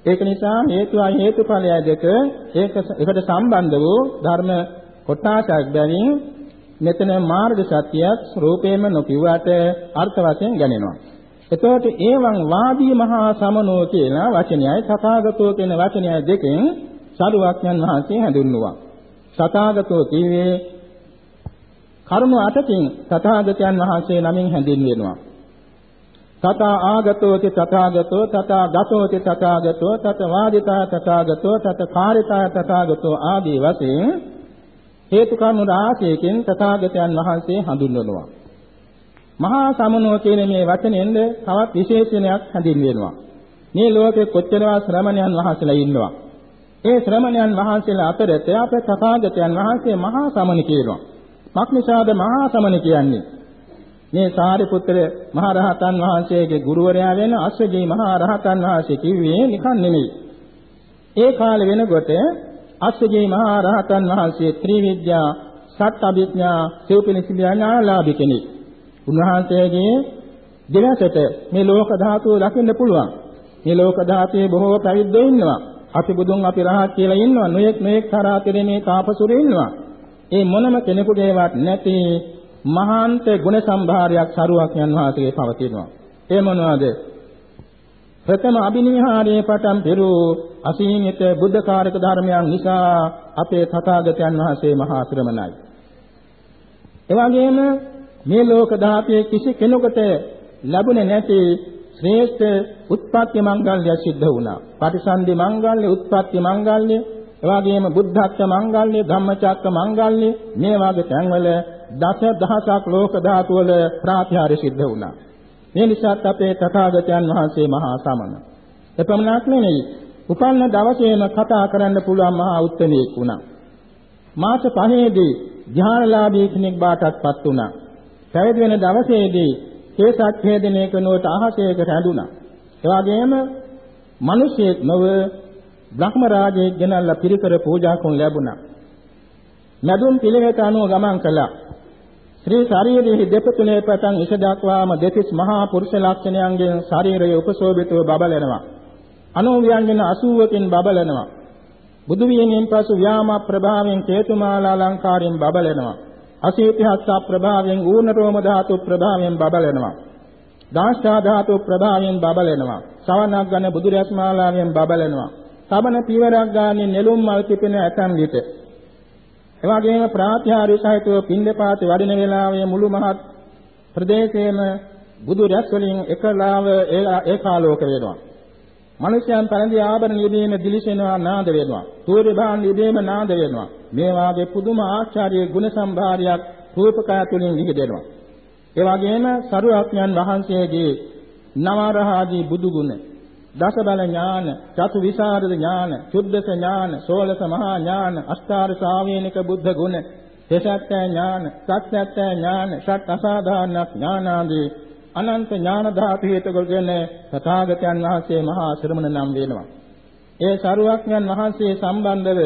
ඒක නිසා හේතුවයි හේතුඵලය දෙක ඒක එකට සම්බන්ධ වූ ධර්ම කොටාසක් බැවින් මෙතන මාර්ග සත්‍යයක් රූපේම නොකියුවට අර්ථ වශයෙන් ගණනවා. එතකොට ඒවං වාදී මහා සමනෝ කියලා වචනයයි තථාගතෝ කියන වචනයයි දෙකෙන් සරුවක්ඥන් වහන්සේ හැඳින්වුවා. තථාගතෝ කියවේ කරුණ අටකින් තථාගතයන් වහන්සේ නමින් හැඳින්වෙනවා. තථා ආගතෝති තථාගතෝ තථා ගතෝති තථාගතෝ තත වාදිතා තථාගතෝ තත කාරිතා තථාගතෝ ආදී වශයෙන් හේතු කර්ම රාශියකින් තථාගතයන් වහන්සේ හඳුන්වනවා. මහා සමනෝ කියන මේ වචනෙන්ද තවත් විශේෂණයක් හැඳින්වෙනවා. මේ ලෝකේ කොච්චරවා ශ්‍රමණයන් වහන්සේලා ඉන්නවා. ඒ ශ්‍රමණයන් වහන්සේලා අතරත අපේ තථාගතයන් වහන්සේ මහා සමන කියනවා. මක්නිසාද මහා සමන කියන්නේ? මේ සාරිපුත්‍ර මහ රහතන් වහන්සේගේ ගුරුවරයා වෙන අස්සජී මහ රහතන් වහන්සේ කිව්වේ නිකන් නෙමෙයි. ඒ කාලේ වෙනකොට අස්සජී මහ රහතන් වහන්සේ ත්‍රිවිද්‍යා සත් අභිඥා සිව්පිනිසිලියා ඥානලාභී කෙනෙක්. උන්වහන්සේගේ දෙවසට මේ ලෝක ධාතුව දකින්න පුළුවන්. මේ ලෝක ධාතුවේ බොහෝ පැවිද්දෝ ඉන්නවා. අපි බුදුන් අපි රහත් කියලා ඉන්නවා. නොයෙක් නොයෙක් තරාතිරේ මේ තාපසුරු ඉන්නවා. ඒ මොනම කෙනෙකුගේවත් නැති මහාන්ත ගුණ සම්භාරයක් සරුවක් යන වාසයේ පවතිනවා. ඒ මොනවාද? ප්‍රථම අභිනිහාරයේ පටන් පෙරු අසීමිත බුද්ධකාරක ධර්මයන් නිසා අපේ තථාගතයන් වහන්සේ මහා ශ්‍රමණයි. එවැගේම මේ ලෝක ධාතුවේ කිසි කෙනෙකුට ලැබුණේ නැති ශ්‍රේෂ්ඨ උත්පත්ති මංගල්‍ය සිද්ධ වුණා. පටිසන්ධි මංගල්‍ය, උත්පත්ති මංගල්‍ය, එවාගෙම බුද්ධත්ව මංගල්‍ය, ධම්මචක්ක මංගල්‍ය මේ වාගේ තැන්වල දස දහසක් ලෝක ධාතු වල ප්‍රාතිහාර්ය සිද්ධ වුණා. මේ නිසාත් අපේ තථාගතයන් වහන්සේ මහා සමන. එපමණක් නෙවෙයි, උපන්න දවසේම කතා කරන්න පුළුවන් මහා උත්තමයෙක් වුණා. මාස පහේදී ඥානලාභී කෙනෙක් බාටත්පත් වුණා. පැවිදි වෙන දවසේදී කේසක් ඡේදනය කරනකොට අහසේක රැඳුණා. ඒ වගේම මිනිසෙක් නොව බ්‍රහ්ම රාජයෙක් ගෙනල්ලා පිරිකර පූජා කරන ලැබුණා. නදුම් පිළිවෙත අනුව ගමන් කළා. ශ්‍රී ශරීරයේ දෙපතුලේ පටන් ඉස දක්වාම දෙතිස් මහා පුරුෂ ලක්ෂණයන්ගෙන් ශරීරය උපශෝභිතව බබලනවා. අනෝව්‍යංජන 80කින් බබලනවා. බුදු වීමෙන් පසු ව්‍යාම ප්‍රභාවයෙන් හේතුමාලා අලංකාරයෙන් බබලනවා. අසීතිහස්ස ප්‍රභාවයෙන් ඌර්ණ රෝම ධාතු ප්‍රභාවයෙන් බබලනවා. දාස්ඨා ධාතු ප්‍රභාවයෙන් බබලනවා. සවනක් ගන්න බුදු රැස්මාලාවෙන් බබලනවා. සබන පියවරක් ගානේ නෙළුම් මල් පිපෙන ඇතන් විට. එවාගෙම ප්‍රාත්‍යාරි සහිතව පින්දපාත වඩින වේලාවේ මුළු මහත් ප්‍රදේශයේම බුදු රැස් වලින් එකලාව ඒකාලෝක වෙනවා. මිනිසයන් පරඳි ආභරණ යෙදීම දිලිසෙනවා නාද වෙනවා. සූර්ය භාන් යෙදීම නාද වෙනවා. මේ වාගේ පුදුම ආචාර්ය ගුණ සම්භාරයක් රූපකය තුලින් විහිදෙනවා. ඒ වගේම සරුවඥන් වහන්සේගේ නවරහාදී බුදු ගුණ, දස බල ඥාන, චතු විසරද ඥාන, චුද්දස ඥාන, සෝලස මහා ඥාන, අෂ්ටාර ශාවේනික බුද්ධ ගුණ, තෙසත්ත්‍ය ඥාන, සත්‍යත්‍ය ඥාන, ෂට් අසාධාරණ ඥානාදී අනන්ත ඥාන ධාතු හේතු කරගෙන තථාගතයන් වහන්සේ මහා ශ්‍රමණ නම් වෙනවා. ඒ සරුවක්ඥන් වහන්සේ සම්බන්ධව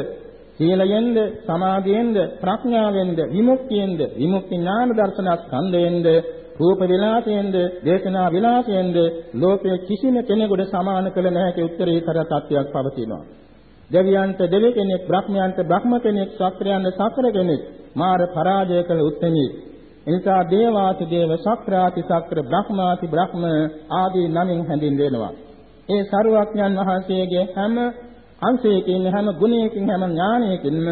සීලයෙන්ද සමාධියෙන්ද ප්‍රඥාවෙන්ද විමුක්තියෙන්ද විමුක්ති ඥාන දර්ශන ස්කන්ධයෙන්ද රූප විලාසයෙන්ද දේශනා විලාසයෙන්ද ලෝකයේ කිසිම කෙනෙකුට සමාන කළ නොහැකි උත්තරීතර තත්වයක් පවතිනවා. දෙවියන්ට දෙවි කෙනෙක්, බ්‍රහ්මයන්ට බ්‍රහ්ම කෙනෙක්, ශාස්ත්‍රයන්ට ශාස්ත්‍ර කෙනෙක් මාර පරාජය කළ උත්මී එනිසා දේවාති දේව සක්‍රාති සක්‍ර බ්‍රහ්මාති බ්‍රහ්ම ආදී නමින් හැඳින්වෙනවා. ඒ සරුවඥන් වහන්සේගේ හැම අංශයකින් හැම ගුණයකින් හැම ඥානයකින්ම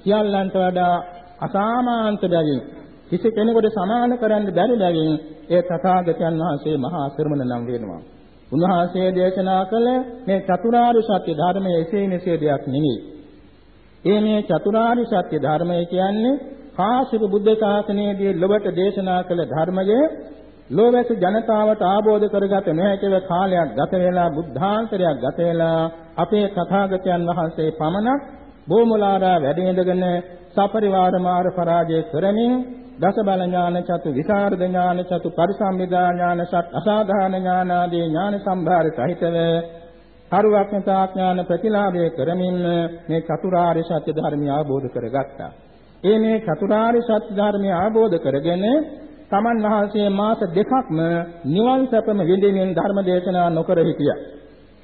සියල්ලන්ට වඩා අසාමාන්ත බැවින් කිසි කෙනෙකුට සමාන කරන්න බැරි බැවින් ඒ තථාගතයන් වහන්සේ මහා ශ්‍රමණ නම් වෙනවා. උන්වහන්සේ දේශනා කළ මේ චතුරාර්ය සත්‍ය ධර්මයේ එසේ මෙසේ දෙයක් නෙවෙයි. ඒ මේ චතුරාර්ය සත්‍ය ධර්මය කියන්නේ කාශ්‍යප බුද්ධ ශාසනයේදී ලොවට දේශනා කළ ධර්මය ලෝවැස ජනතාවට ආબોධ කරගත නොහැකිව කාලයක් ගත වෙලා බුද්ධාන්තරයක් ගත වෙලා අපේ තථාගතයන් වහන්සේ පමණක් බෝමුලාරා වැඩ ඉඳගෙන සපරිවාර මාර පරාජය කරමින් දස බල ඥාන චතු විසරද ඥාන චතු පරිසම්මිදා ඥාන සත් අසාධාන ඥාන ආදී ඥාන සම්භාර සහිතව සරුවක්ඥතා ඥාන ප්‍රතිලාභය කරමින් මේ චතුරාර්ය සත්‍ය ධර්මය අවබෝධ කරගත්තා. ඒ මේ චතුරාර්ය සත්‍ය ධර්මය අවබෝධ කරගෙන තමන් වහන්සේ මාස දෙකක්ම නිවන් සැපම විඳින්මින් ධර්ම දේශනා නොකර හිටියා.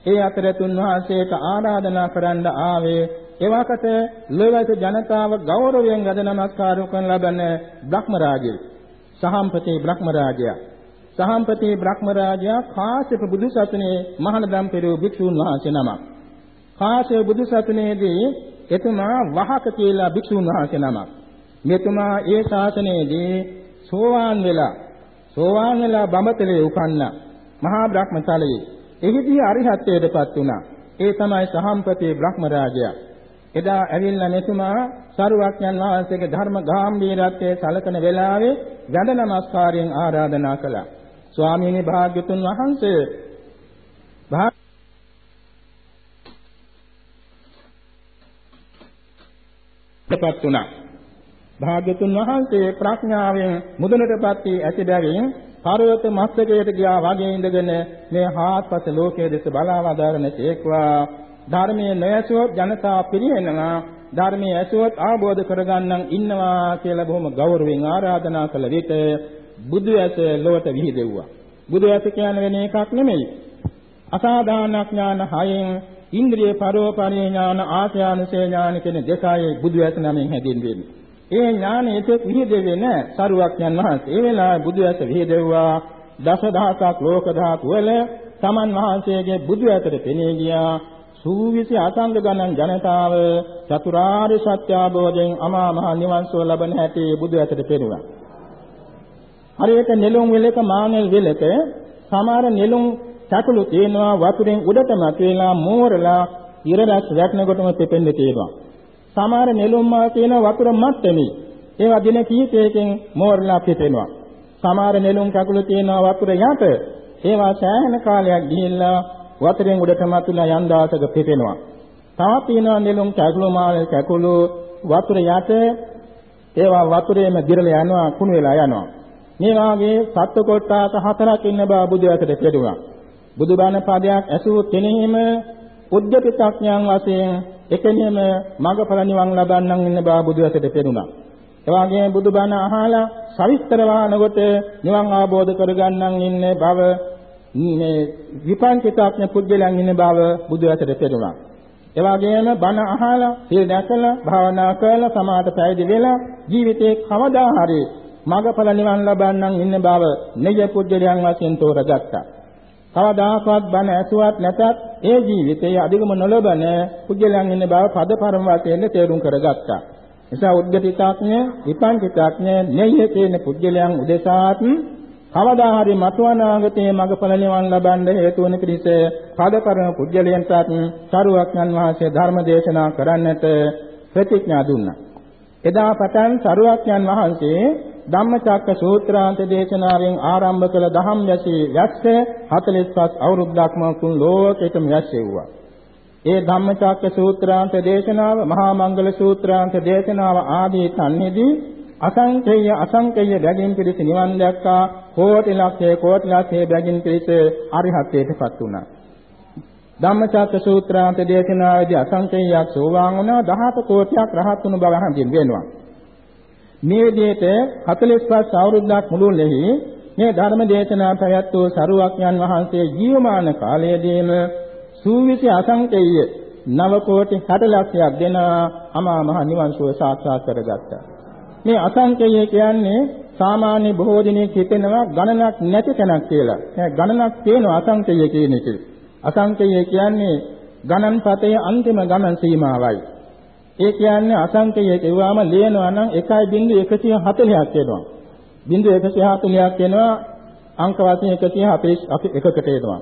ඒ අතර තුන් වහන්සේට ආරාධනා කරන්න ආවේ එවකට ලෝක ජනතාව ගෞරවයෙන් ගද නමස්කාර කරන ලබන බ්‍රහ්ම රාජය. සහම්පති බ්‍රහ්ම රාජයා. සහම්පති බ්‍රහ්ම රාජයා කාශ්‍යප බුදු සසුනේ මහානදම් පෙරූ භික්ෂුන් වහන්සේ නමක්. කාශ්‍යප බුදු සසුනේදී එතුමා වහක කියලා භික්ෂුන් වහන්සේ නමක්. මෙතුමා ඒ ශාසනයේදී සෝවාන් වෙලා සෝවාන් වෙලා බඹතලේ උපන්න මහා බ්‍රහ්මචාලයේ එහිදී අරිහත්ත්වයටපත් වුණා. ඒ තමයි සහම්පති බ්‍රහ්ම රාජයා. එදා ඇවිල්ලා මෙතුමා සරුවක්ඥන් වහන්සේගේ ධර්ම ගාම්භීරත්වයේ සලකන වෙලාවේ ගඳ නමස්කාරයෙන් ආරාධනා කළා. ස්වාමීනි භාග්‍යතුන් වහන්සේ භාග්‍යපත් වුණා. භාග්‍යතුන් වහන්සේ ප්‍රඥාවෙන් මුදනටපත් වී ඇති බැවින් පර්වත මස්තකයට ගියා වගේ ඉඳගෙන මේ හාත්පස ලෝකයේ දෙස බලා වදාරන තේක්වා ධර්මයේ නැසුවොත් ජනතාව පිරිහෙනවා ධර්මයේ ඇසුවොත් ආબોධ කරගන්නන් ඉන්නවා කියලා බොහොම ගෞරවයෙන් ආරාධනා කළ විට බුදු ඇස ලොවට විහිදෙව්වා. බුදු ඇස කියන්නේ වෙන එකක් නෙමෙයි. අසාධාන ඥාන හයෙන් ඉන්ද්‍රිය පරෝපරේ ඥාන ආත්‍යානුසේ ඥාන කියන දෙකයි බුදු ඇස නමින් හැදින්වෙන්නේ. ඒ ඥානෙට විහිදෙන්නේ නැහැ සරුවක්ඥන් වහන්සේ. ඒ වෙලාවේ බුදු ඇස විහිදෙව්වා දසදහසක් ලෝක ධාතු වල සමන් වහන්සේගේ බුදු ඇතට පෙනී ගියා සූවිසි අසංග ගණන් ජනතාව චතුරාර්ය සත්‍ය අවබෝධයෙන් අමා මහ නිවන් සුව ලබන හැටි බුදු ඇතට පෙනුණා. හරියට නෙළුම් වෙලක මානෙල් වෙලක සමහර නෙළුම් චකුළු තියෙනවා වතුරෙන් උඩට මතුවලා මෝරලා ඉරලස් වැටෙනකොටම තෙපෙන්න තියෙනවා. සමහර නෙළුම් මල් තියෙන වතුර මට්ටමේ ඒවා දින කීපයකින් මෝරලා පිටෙනවා. සමහර නෙළුම් කකුළු තියෙනවා වතුර යට ඒවා සෑහෙන කාලයක් ගිහිල්ලා වතුරෙන් උඩට මතුවලා යම් දවසක පිටෙනවා. තවත් තියෙනවා නෙළුම් කැකුළු මාල කැකුළු වතුර යට ඒවා වතුරේම දිරලා යනවා කුණු වෙලා යනවා. මේ වාගේ සත්ව කොටාස හතරක් ඉන්න බව බුදු ඇතට පෙළුණා. බුදුබණ පදයක් ඇසූ කෙනෙහිම උද්දපිතඥයන් වශයෙන් එකනියම මඟඵල නිවන් ලබන්නන් ඉන්න බව බුදු ඇතට පෙළුණා. එවාගේ බුදුබණ අහලා සවිස්තර වානකොට නිවන් අවබෝධ කරගන්නන් ඉන්න බව මේ විපංචිතාඥ පුද්ගලයන් ඉන්න බව බුදු ඇතට පෙළුණා. ඒ වගේම බණ අහලා සිල් දැකලා භාවනා කරලා සමාත පැවිදි වෙලා ජීවිතේ කවදා හරි මගඵල නිවන් ලබන්නන් ඉන්න බව නිජ පුද්ගලයන් වශයෙන් තෝරගත්තා. කවදාකවත් බණ ඇසුවත් නැතත් ඒ ජීවිතයේ අධිගම නොලබන පුද්ගලයන් ඉන්න බව පදපරම වශයෙන් තේරුම් කරගත්තා. නිසා උද්ගතිතාඥ, විපංචිතාඥ, නෙය්‍ය කියන පුද්ගලයන් උදෙසාත් කවදා හරි මතුවනාගතයේ මඟඵල නිවන් ලබන්න හේතු වන පිණිස පදකරන පුජ්‍යලයන්ටත් සරුවක්ඥන් වහන්සේ ධර්ම දේශනා කරන්නට ප්‍රතිඥා දුන්නා. එදා පටන් සරුවක්ඥන් වහන්සේ ධම්මචක්ක සූත්‍රාන්ත දේශනාවෙන් ආරම්භ කළ දහම් යසී වැස්ස 45 අවුරුද්දක්ම තුන් ලෝකෙටම යැස්සෙව්වා. ඒ ධම්මචක්ක සූත්‍රාන්ත දේශනාව මහා මංගල සූත්‍රාන්ත දේශනාව ආදී තන්හිදී අසංකේය අසංකේය බැගින් පිළිස නිවන් දැක්කා. කෝටි ලක්ෂය කෝටි ලක්ෂය බැගින් පිළිස අරිහත්ත්වයටපත් වුණා. ධම්මචක්ක සූත්‍රාන්ත දේශනාවේදී අසංකේයයක් සෝවාන් වුණා. 17 කෝටියක් රහත් වුණු බව හඳින් වෙනවා මේ විදිහට 45 අවුරුද්දක් මුළුල්ලෙහි මේ ධර්ම දේශනා පැවැත්වූ සරුවක්ඥන් වහන්සේ ජීවමාන කාලයේදීම සූවිසි අසංකේය නව කෝටි 60 ලක්ෂයක් දෙන අමා මහ නිවන් සුව සාක්ෂාත් කරගත්තා මේ අසංකේය කියන්නේ සාමාන්‍ය බොහෝ දිනෙක හිතෙනවා ගණනක් නැති තැනක් කියලා. ඒ ගණනක් තියෙන අසංකේය කියන එක. අසංකේය කියන්නේ ගණන් පතේ අන්තිම ගණන් සීමාවයි. ඒ කියන්නේ අසංකේය කියුවාම ලියනවා නම් 1.140ක් වෙනවා. 140ක් වෙනවා අංක වශයෙන් 141කට එනවා.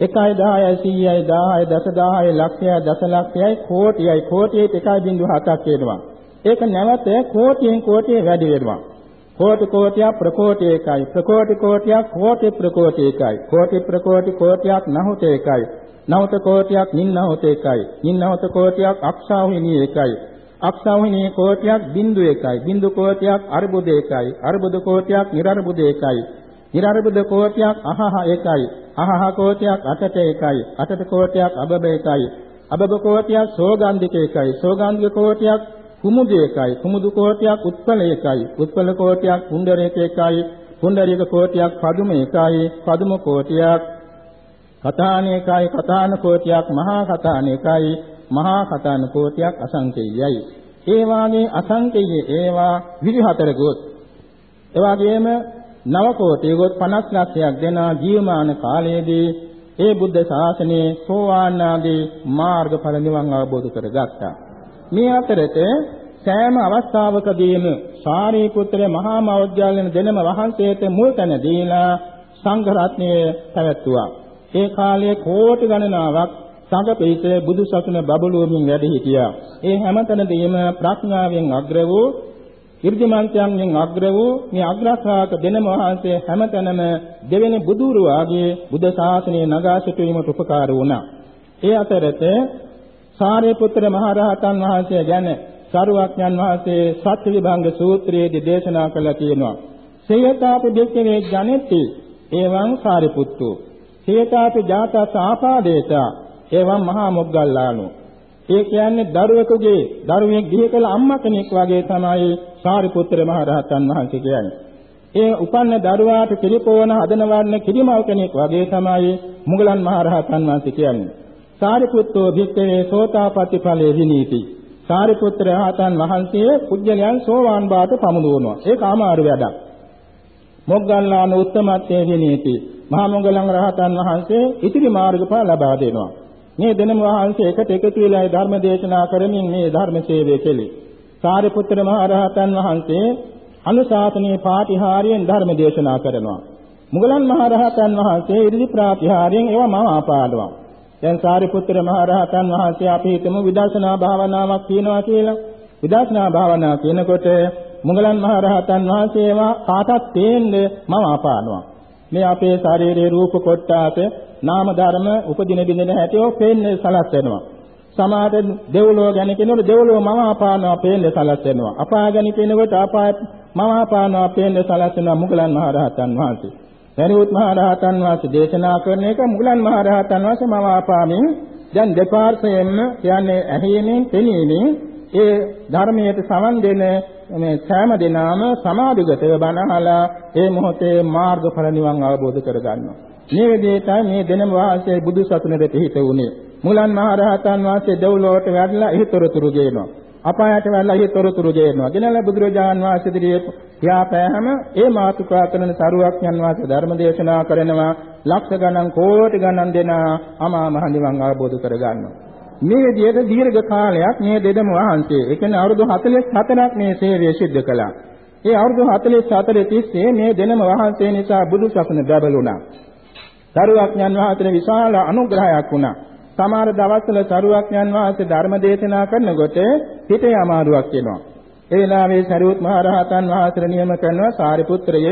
1යි 10යි 100යි 10යි දස 10යි ලක්ෂයයි දස ලක්ෂයයි කෝටියයි කෝටියට 1.7ක් වෙනවා. ඒක නැවත කෝටියෙන් කෝටිය වැඩි වෙනවා. කෝටි කෝටියක් ප්‍රකෝටි එකයි ප්‍රකෝටි කෝටියක් කෝටි ප්‍රකෝටි එකයි කෝටි ප්‍රකෝටි කෝටියක් නහොත එකයි නහොත කෝටියක් නින්නහොත එකයි නින්නහොත කෝටියක් අක්ෂාවිනී එකයි අක්ෂාවිනී කෝටියක් බිඳු එකයි බිඳු කෝටියක් අර්බුද එකයි අර්බුද කෝටියක් නිර්අර්බුද එකයි නිර්අර්බුද කෝටියක් අහහ එකයි අහහ කෝටියක් අටට එකයි. අටට කෝටියක් අබබ එකයි. අබබ කෝටියක් සෝගන්ධික එකයි. සෝගන්ධික කෝටියක් කුමුදු එකයි. කුමුදු කෝටියක් උත්පල එකයි. උත්පල කෝටියක් කුණ්ඩරේක එකයි. කුණ්ඩරීක කෝටියක් පදුම එකයි. පදුම කෝටියක් කතානේකයි කතාන කෝටියක් මහා කතානේකයි මහා කතාන කෝටියක් අසංකේයයි. ඒ වාගේ අසංකේය ඒවා 24 ගොත්. ඒ වගේම නව කෝටියකොත් 50 ලක්ෂයක් දෙන ජීවමාන කාලයේදී ඒ බුද්ධ ශාසනයේ සෝවාන් ආදී මාර්ගඵල නිවන් අවබෝධ කරගත්තා. මේ අතරත සෑම අවස්ථාවකදීම සාරිපුත්‍ර මහා මෞද්ගල්‍යන දෙනම වහන්සේට මුල් තැන දීලා සංඝ රත්නය පැවැත්තුවා. ඒ කාලයේ කෝටි ගණනාවක් සංඝ පිරිස බුදු සසුන බබළුවමින් වැඩ සිටියා. ඒ හැමතැනදීම ප්‍රඥාවෙන් අග්‍ර වූ ඉර්ධිමන්තයන්ගෙන් අග්‍ර වූ මේ අග්‍රශ්‍රාවක දෙනම වහන්සේ හැමතැනම දෙවෙනි බුදුරු වාගේ බුද්ධ ශාසනය නගා සිටීමට උපකාර වුණා. ඒ අතරත සාරිපුත්‍ර මහ රහතන් වහන්සේ ගැන සරුවක්ඥන් වහන්සේ සත්‍ය විභංග සූත්‍රයේදී දේශනා කළා තියෙනවා. සේයතාපි දෙක්කේ ජනෙති එවං සාරිපුත්තු. සේයතාපි ජාතස ආපාදේත එවං මහා මොග්ගල්ලානෝ. ඒ කියන්නේ දරුවෙකුගේ දරුවෙක් ගිහි කළ අම්මා කෙනෙක් වගේ තමයි සාරිපුත්‍ර මහ රහතන් වහන්සේ කියන්නේ. ඒ උපන්න දරුවාට පිළිපෝන හදන වර්ණ කිරිමල් කෙනෙක් වගේ තමයි මුගලන් මහ රහතන් වහන්සේ කියන්නේ. සාරිපුත්තෝ භික්ඛවේ සෝතාපට්ටි ඵලයේ විනීති. සාරිපුත්‍ර රහතන් වහන්සේ පුජ්‍යලයන් සෝවාන් බාට පමුණුවනවා. ඒක අමාරු වැඩක්. මොග්ගල්ලාන උත්තමත්වයේ විනීති. මහා මොග්ගලන් රහතන් වහන්සේ ඉතිරි මාර්ගඵල ලබා දෙනවා. මේ දෙනම වහන්සේ එකට එකතු වෙලා ධර්ම දේශනා කරමින් මේ ධර්ම සේවය කෙළේ. සාරිපුත්‍ර මහ රහතන් වහන්සේ අනුශාසනීය පාටිහාරයෙන් ධර්ම දේශනා කරනවා. මුගලන් මහ රහතන් වහන්සේ ඉරිදි ප්‍රාතිහාරයෙන් ඒවා මම ආපාදවා. දැන් සාරිපුත්‍ර මහ රහතන් වහන්සේ අපි හිතමු විදර්ශනා භාවනාවක් කියනවා කියලා. විදර්ශනා භාවනාව කියනකොට මුගලන් මහ රහතන් වහන්සේවා කාටත් තේන්නේ මම ආපානවා. මේ අපේ ශාරීරික රූප කොටාත නාම ධර්ම උපදින බින්දන හැටිෝ පේන්නේ සලස්වනවා. සමාත දෙව්ලෝ ගැන කියනකොට දෙව්ලෝ මම අපානවා පේන්නේ සලස්වනවා. අපාය ගැන කියනකොට අපාය මම අපානවා පේන්නේ සලස්වනවා මුගලන් මහ රහතන් වහන්සේ. එනිඋත් මහ රහතන් වහන්සේ දේශනා කරන එක මුගලන් මහ රහතන් වහන්සේ මම අපාමින් දැන් දෙපාර්ශ්වයෙන්ම කියන්නේ ඇහිීමෙන් පෙනීමෙන් ඒ ධර්මයට සමන් දෙන මේ සෑම දිනාම සමාධිගතව බණහලා ඒ මොහොතේ මාර්ගඵල නිවන් අවබෝධ කරගන්නවා. මේ විදිහටයි මේ දෙනම වාසයේ බුදු සසුනේ පිහිට වුණේ. මුලන් මහ රහතන් වහන්සේ දෙව්ලොවට වැඩලා එහිතරතුරු ගේනවා. අපායට වැඩලා එහිතරතුරු ගේනවා. ගෙනලා බුදුරජාන් වහන්සේ දිරියේ යාපෑම ඒ මාතුකා කරන සරුවක්ඥන් වහන්සේ ධර්ම දේශනා කරනවා ලක්ෂ ගණන් කෝටි ගණන් දෙන අමා මහ නිවන් අවබෝධ කරගන්නවා. මේ විදිහට දීර්ඝ කාලයක් මේ දෙදම වහන්සේ ඒ කියන්නේ අවුරුදු 44ක් මේ සේවය සිද්ධ කළා. ඒ අවුරුදු 44 තිස්සේ මේ දෙනම වහන්සේ නිසා බුදු සසුන බැබළුණා. සරුවක්ඥන් වහන්සේට විශාල අනුග්‍රහයක් වුණා. සමහර දවස්වල සරුවක්ඥන් වහන්සේ ධර්ම දේශනා කරනකොට හිතේ අමාරුවක් එනවා. ඒ වෙලාවේ සරියුත් මහ රහතන් වහන්සේ නියම කරනවා සාරිපුත්‍රය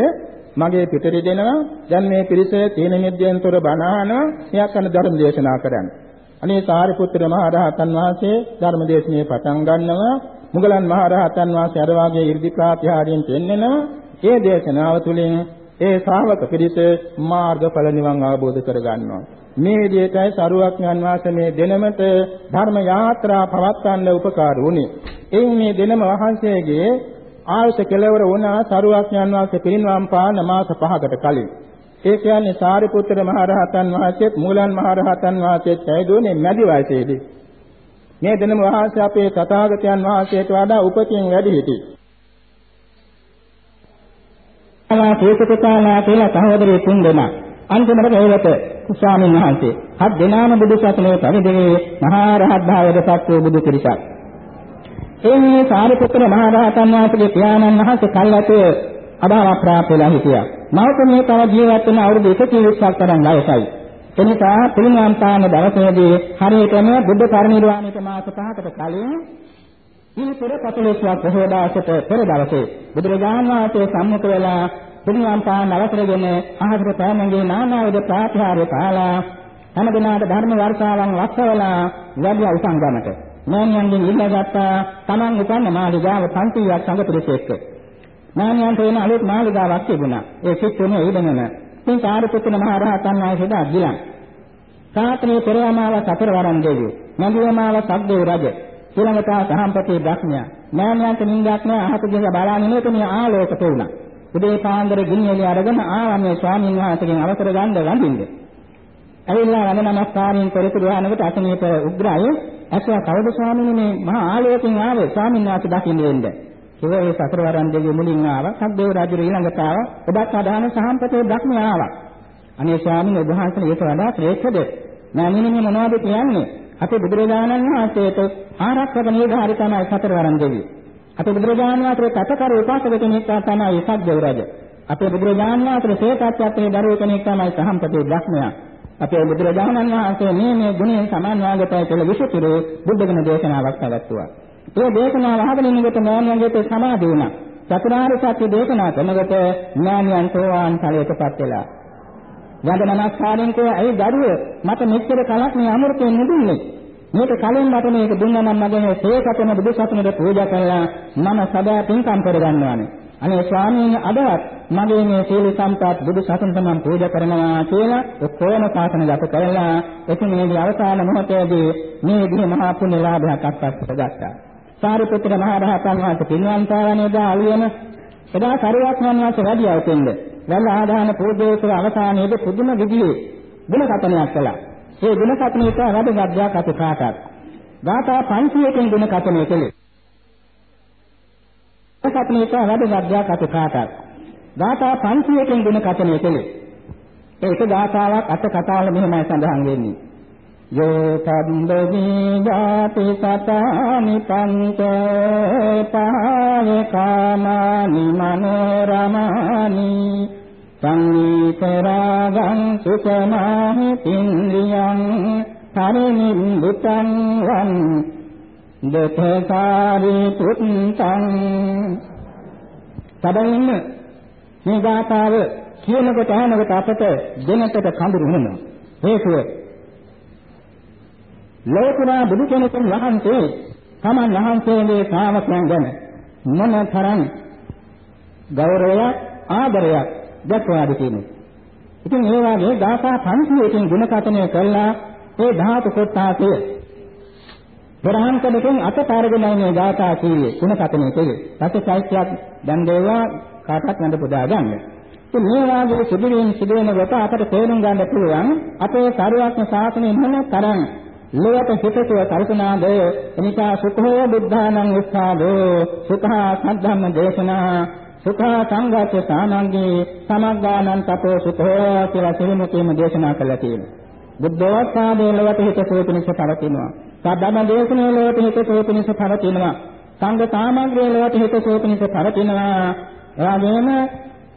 මගේ පිටරි දෙනවා දැන් මේ පිරිස තීන මිද්දෙන්තර බණහනවා එයක් කරන ධර්ම දේශනා කරන්න. අනේ සාරිපුත්‍ර මහ රහතන් වහන්සේ ධර්ම දේශනාවේ පටන් ගන්නවා මුගලන් මහ රහතන් වහන්සේ අර වාගේ 이르දි ප්‍රාතිහාර්යයෙන් පෙන්වනවා ඒ දේශනාව තුළින් ඒ ශ්‍රාවක පිරිස මාර්ගඵල නිවන් අවබෝධ කරගන්නවා. මේ විදිහටයි සරුවක්ඥන් වහන්සේ මේ දෙනමට ධර්ම යාත්‍රා පවත්වන්න උපකාර වුණේ. එයින් මේ දෙනම වහන්සේගේ ආයුෂ කෙලවර වුණා සරුවක්ඥන් වහන්සේ පිරිනිවන් පාන මාස 5කට කලින්. ඒ කියන්නේ සාරිපුත්‍ර මහ රහතන් වහන්සේත් මූලන් මහ රහතන් වහන්සේත් ඇයිදුනේ මැදි වයසේදී. මේ දෙනම වහන්සේ අපේ තථාගතයන් වහන්සේට වඩා උපතින් වැඩි හිටියේ. ලා තේකපතාලා කියලා සහෝදරයෝ තුන් දෙනා. අන්තිමට හේවත ස්වාමීන් වහන්සේ හත් දෙනාම බුදු සසුනේ පරිදේ මහා රහත් භාවයටපත් වූ බුදු පිරිසක්. එන්නේ සාරිපුත්‍ර මහ රහතන් වහන්සේගේ පියාණන් වහන්සේ කල්ැතේ අභාව ප්‍රාප්ත වෙලා හිටියා. මවතුමිය තව ජීවත් වෙන අවුරුදු 120ක් තරම් වයසයි. එනිසා පිරිනිවන් පාන දවසේදී හරියටම බුද්ධ පරිනිර්වාණයට මාස 5කට කලින් ඊපෙර පතලෝස්වා පොහොය දාසට පෙර දවසේ බුදුරජාණන් වහන්සේ සම්මුඛ වෙලා පිරිනම් පාන අවසරගෙන ආහතර පෑමගේ නානාවිද ප්‍රාතිහාර්ය කාලා හැම දිනකට ධර්ම වර්ෂාවන් වස්සවලා වැඩි උසංගමට මෑණියන්ගෙන් ඉල්ලාගත්තා Taman උපන්න මාළිගාව 500ක් සංඝ පිරිසෙක් මෑණියන්ට වෙන අලුත් මාළිගාවක් තිබුණා ඒ සිත් තුනේ ඉදමන ඉතින් සාරිපුත්‍ර මහ රහතන් වහන්සේ දාගිලන්. සාතනේ පෙරයමාව සතර වරන් දෙවියෝ. නන්දියමාව සද්දේව රජ. ඊළඟට සහම්පති බ්‍රහ්මයා. නෑනයන්ට නින්දාක් නෑ අහත දිහා බලාගෙන ඉන්නකොට මේ ආලෝක තෝුණා. උදේ පාන්දර ගිනියලි අරගෙන ආවා මේ ස්වාමීන් වහන්සේගෙන් අවසර ගන්න වඳින්න. ඇවිල්ලා වන්ද නමස්කාරයෙන් පෙරතුරු ආනකොට අසනීප උග්‍රාය ඇස්වා කවුද ස්වාමීනි මේ මහා ආලෝකයෙන් ආවේ ස්වාමීන් වහන්සේ දකින්න වෙන්නේ. ඒ සතර වරන් දෙවියෝ මුලින් ආවා. සද්දේව රජු ඊළඟට ආවා. ඔබත් අදාන සහම්පතේ බ්‍රහ්මයා ආවා. අනේ ස්වාමීන් වහන්සේ ඊට වඩා ශ්‍රේෂ්ඨද? මෑණියනි මේ මොනවද කියන්නේ? අපේ බුදුරජාණන් වහන්සේට ආරක්ෂක නිලධාරී තමයි සතර වරන් දෙවියෝ. අපේ බුදුරජාණන් වහන්සේ කතකර උපාසක කෙනෙක් තමයි සද්දේව රජ. අපේ බුදුරජාණන් වහන්සේ සේකත්වයේ දරුවෝ කෙනෙක් තමයි සහම්පතේ බ්‍රහ්මයා. අපේ බුදුරජාණන් වහන්සේ මේ මේ ගුණයෙන් සමාන්වාගතයි කියලා විසුතුරු බුද්ධගුණ දේශනාවක් පැවැත්තුවා. ඒ දේශනාව අහගෙන ඉන්නකොට මෑණියන්ගේ සමාධිය වුණා. චතුරාර්ය සත්‍ය දේශනා කරනකොට මෑණියන් සෝවාන් ඵලයටපත් වෙලා. වන්ද නමස්කාරයෙන් කෝ ඇයි දරුව මට මෙච්චර කලක් මේ අමෘතයෙන් නෙදුන්නේ. මේක කලින් මට මේක දුන්නා නම් මගේ සේකතන බුදු සසුනට පූජා කළා මම සදා පින්කම් කරගන්නවානේ. අනේ ස්වාමීන් අදවත් මගේ මේ සීල සම්පත් බුදු සසුනට මම පූජා කරනවා කියලා ඔක්කොම සාසන ගත කරලා එතුමියගේ අවසාන මොහොතේදී මේ විදිහ මහා පුණ්‍ය ලාභයක් අත්පත් කරගත්තා. සාරිපුත්‍ර මහ රහතන් වහන්සේ පින්වන්තාවනේ දා අලුයන එදා සරුවක්මන් වහන්සේ වැඩි අවතෙන්ද වැල් ආදාන පූජෝත්සව අවසානයේදී පුදුම විදිහේ ගුණ කතනයක් කළා. ඒ ගුණ කතනයට වැඩගත්යක් අපි කාටත්. ගාථා 500කින් ගුණ කතනය කළේ. ගුණ කතනයට වැඩගත්යක් අපි කාටත්. ගාථා 500කින් ගුණ කතනය කළේ. ඒක ගාථාවක් අට කතාවල මෙහෙමයි සඳහන් වෙන්නේ. යෝ සම්බදී ජාති සතානි පංච පාය කාමානි මනෝරමානි සංගීත රාගං සුඛමාහි පින්ද්‍රියං පරිනිම්බුතං වං දතකාරි පුත්තං සබයින් මේ ගාථාව කියනකොට අහනකොට අපට දෙනකට කඳුරු වෙනවා. හේතුව ලෝකුරා බුදු කෙනෙකුන් වහන්සේ තමන් වහන්සේගේ ශ්‍රාවකයන් ගැන මොනතරම් ගෞරවයක් ආදරයක් දක්වාද කියන්නේ. ඉතින් ඒ වගේ ගාථා 500කින් ගුණ කතනය කළා ඒ ධාතු කොටාසය ප්‍රහාණ කඩකින් අතපාරගෙනයි මේ ගාථා කීවේ ගුණ කතනය කළේ. සත්‍යයිත්‍යයක් දැන් දේවා කාටත් නඳ පුදා ගන්න. ඉතින් මේ වාගේ සිදුවීම් සිදුවෙන කොට අපට තේරුම් ගන්න පුළුවන් අපේ සාරවත්ම ශාසනය මොන තරම් ලෝක හිතකව කල්පනාද එනිසා සුඛෝ බුද්ධානං උස්සාදෝ සුඛා සද්ධම්ම දේශනා සුඛා සංඝාත සාමංගේ සමග්ගානං තපෝ සුඛෝ කියලා සිරිමුකේම දේශනා කළා තියෙනවා. බුද්ධෝත්පාදේ ලෝක හිතකව පිණිස පවතිනවා. සද්ධම්ම දේශනේ ලෝක හිතකව පිණිස පවතිනවා. සංඝ සාමග්‍රේ ලෝක හිතකව පිණිස පවතිනවා. එවාගෙම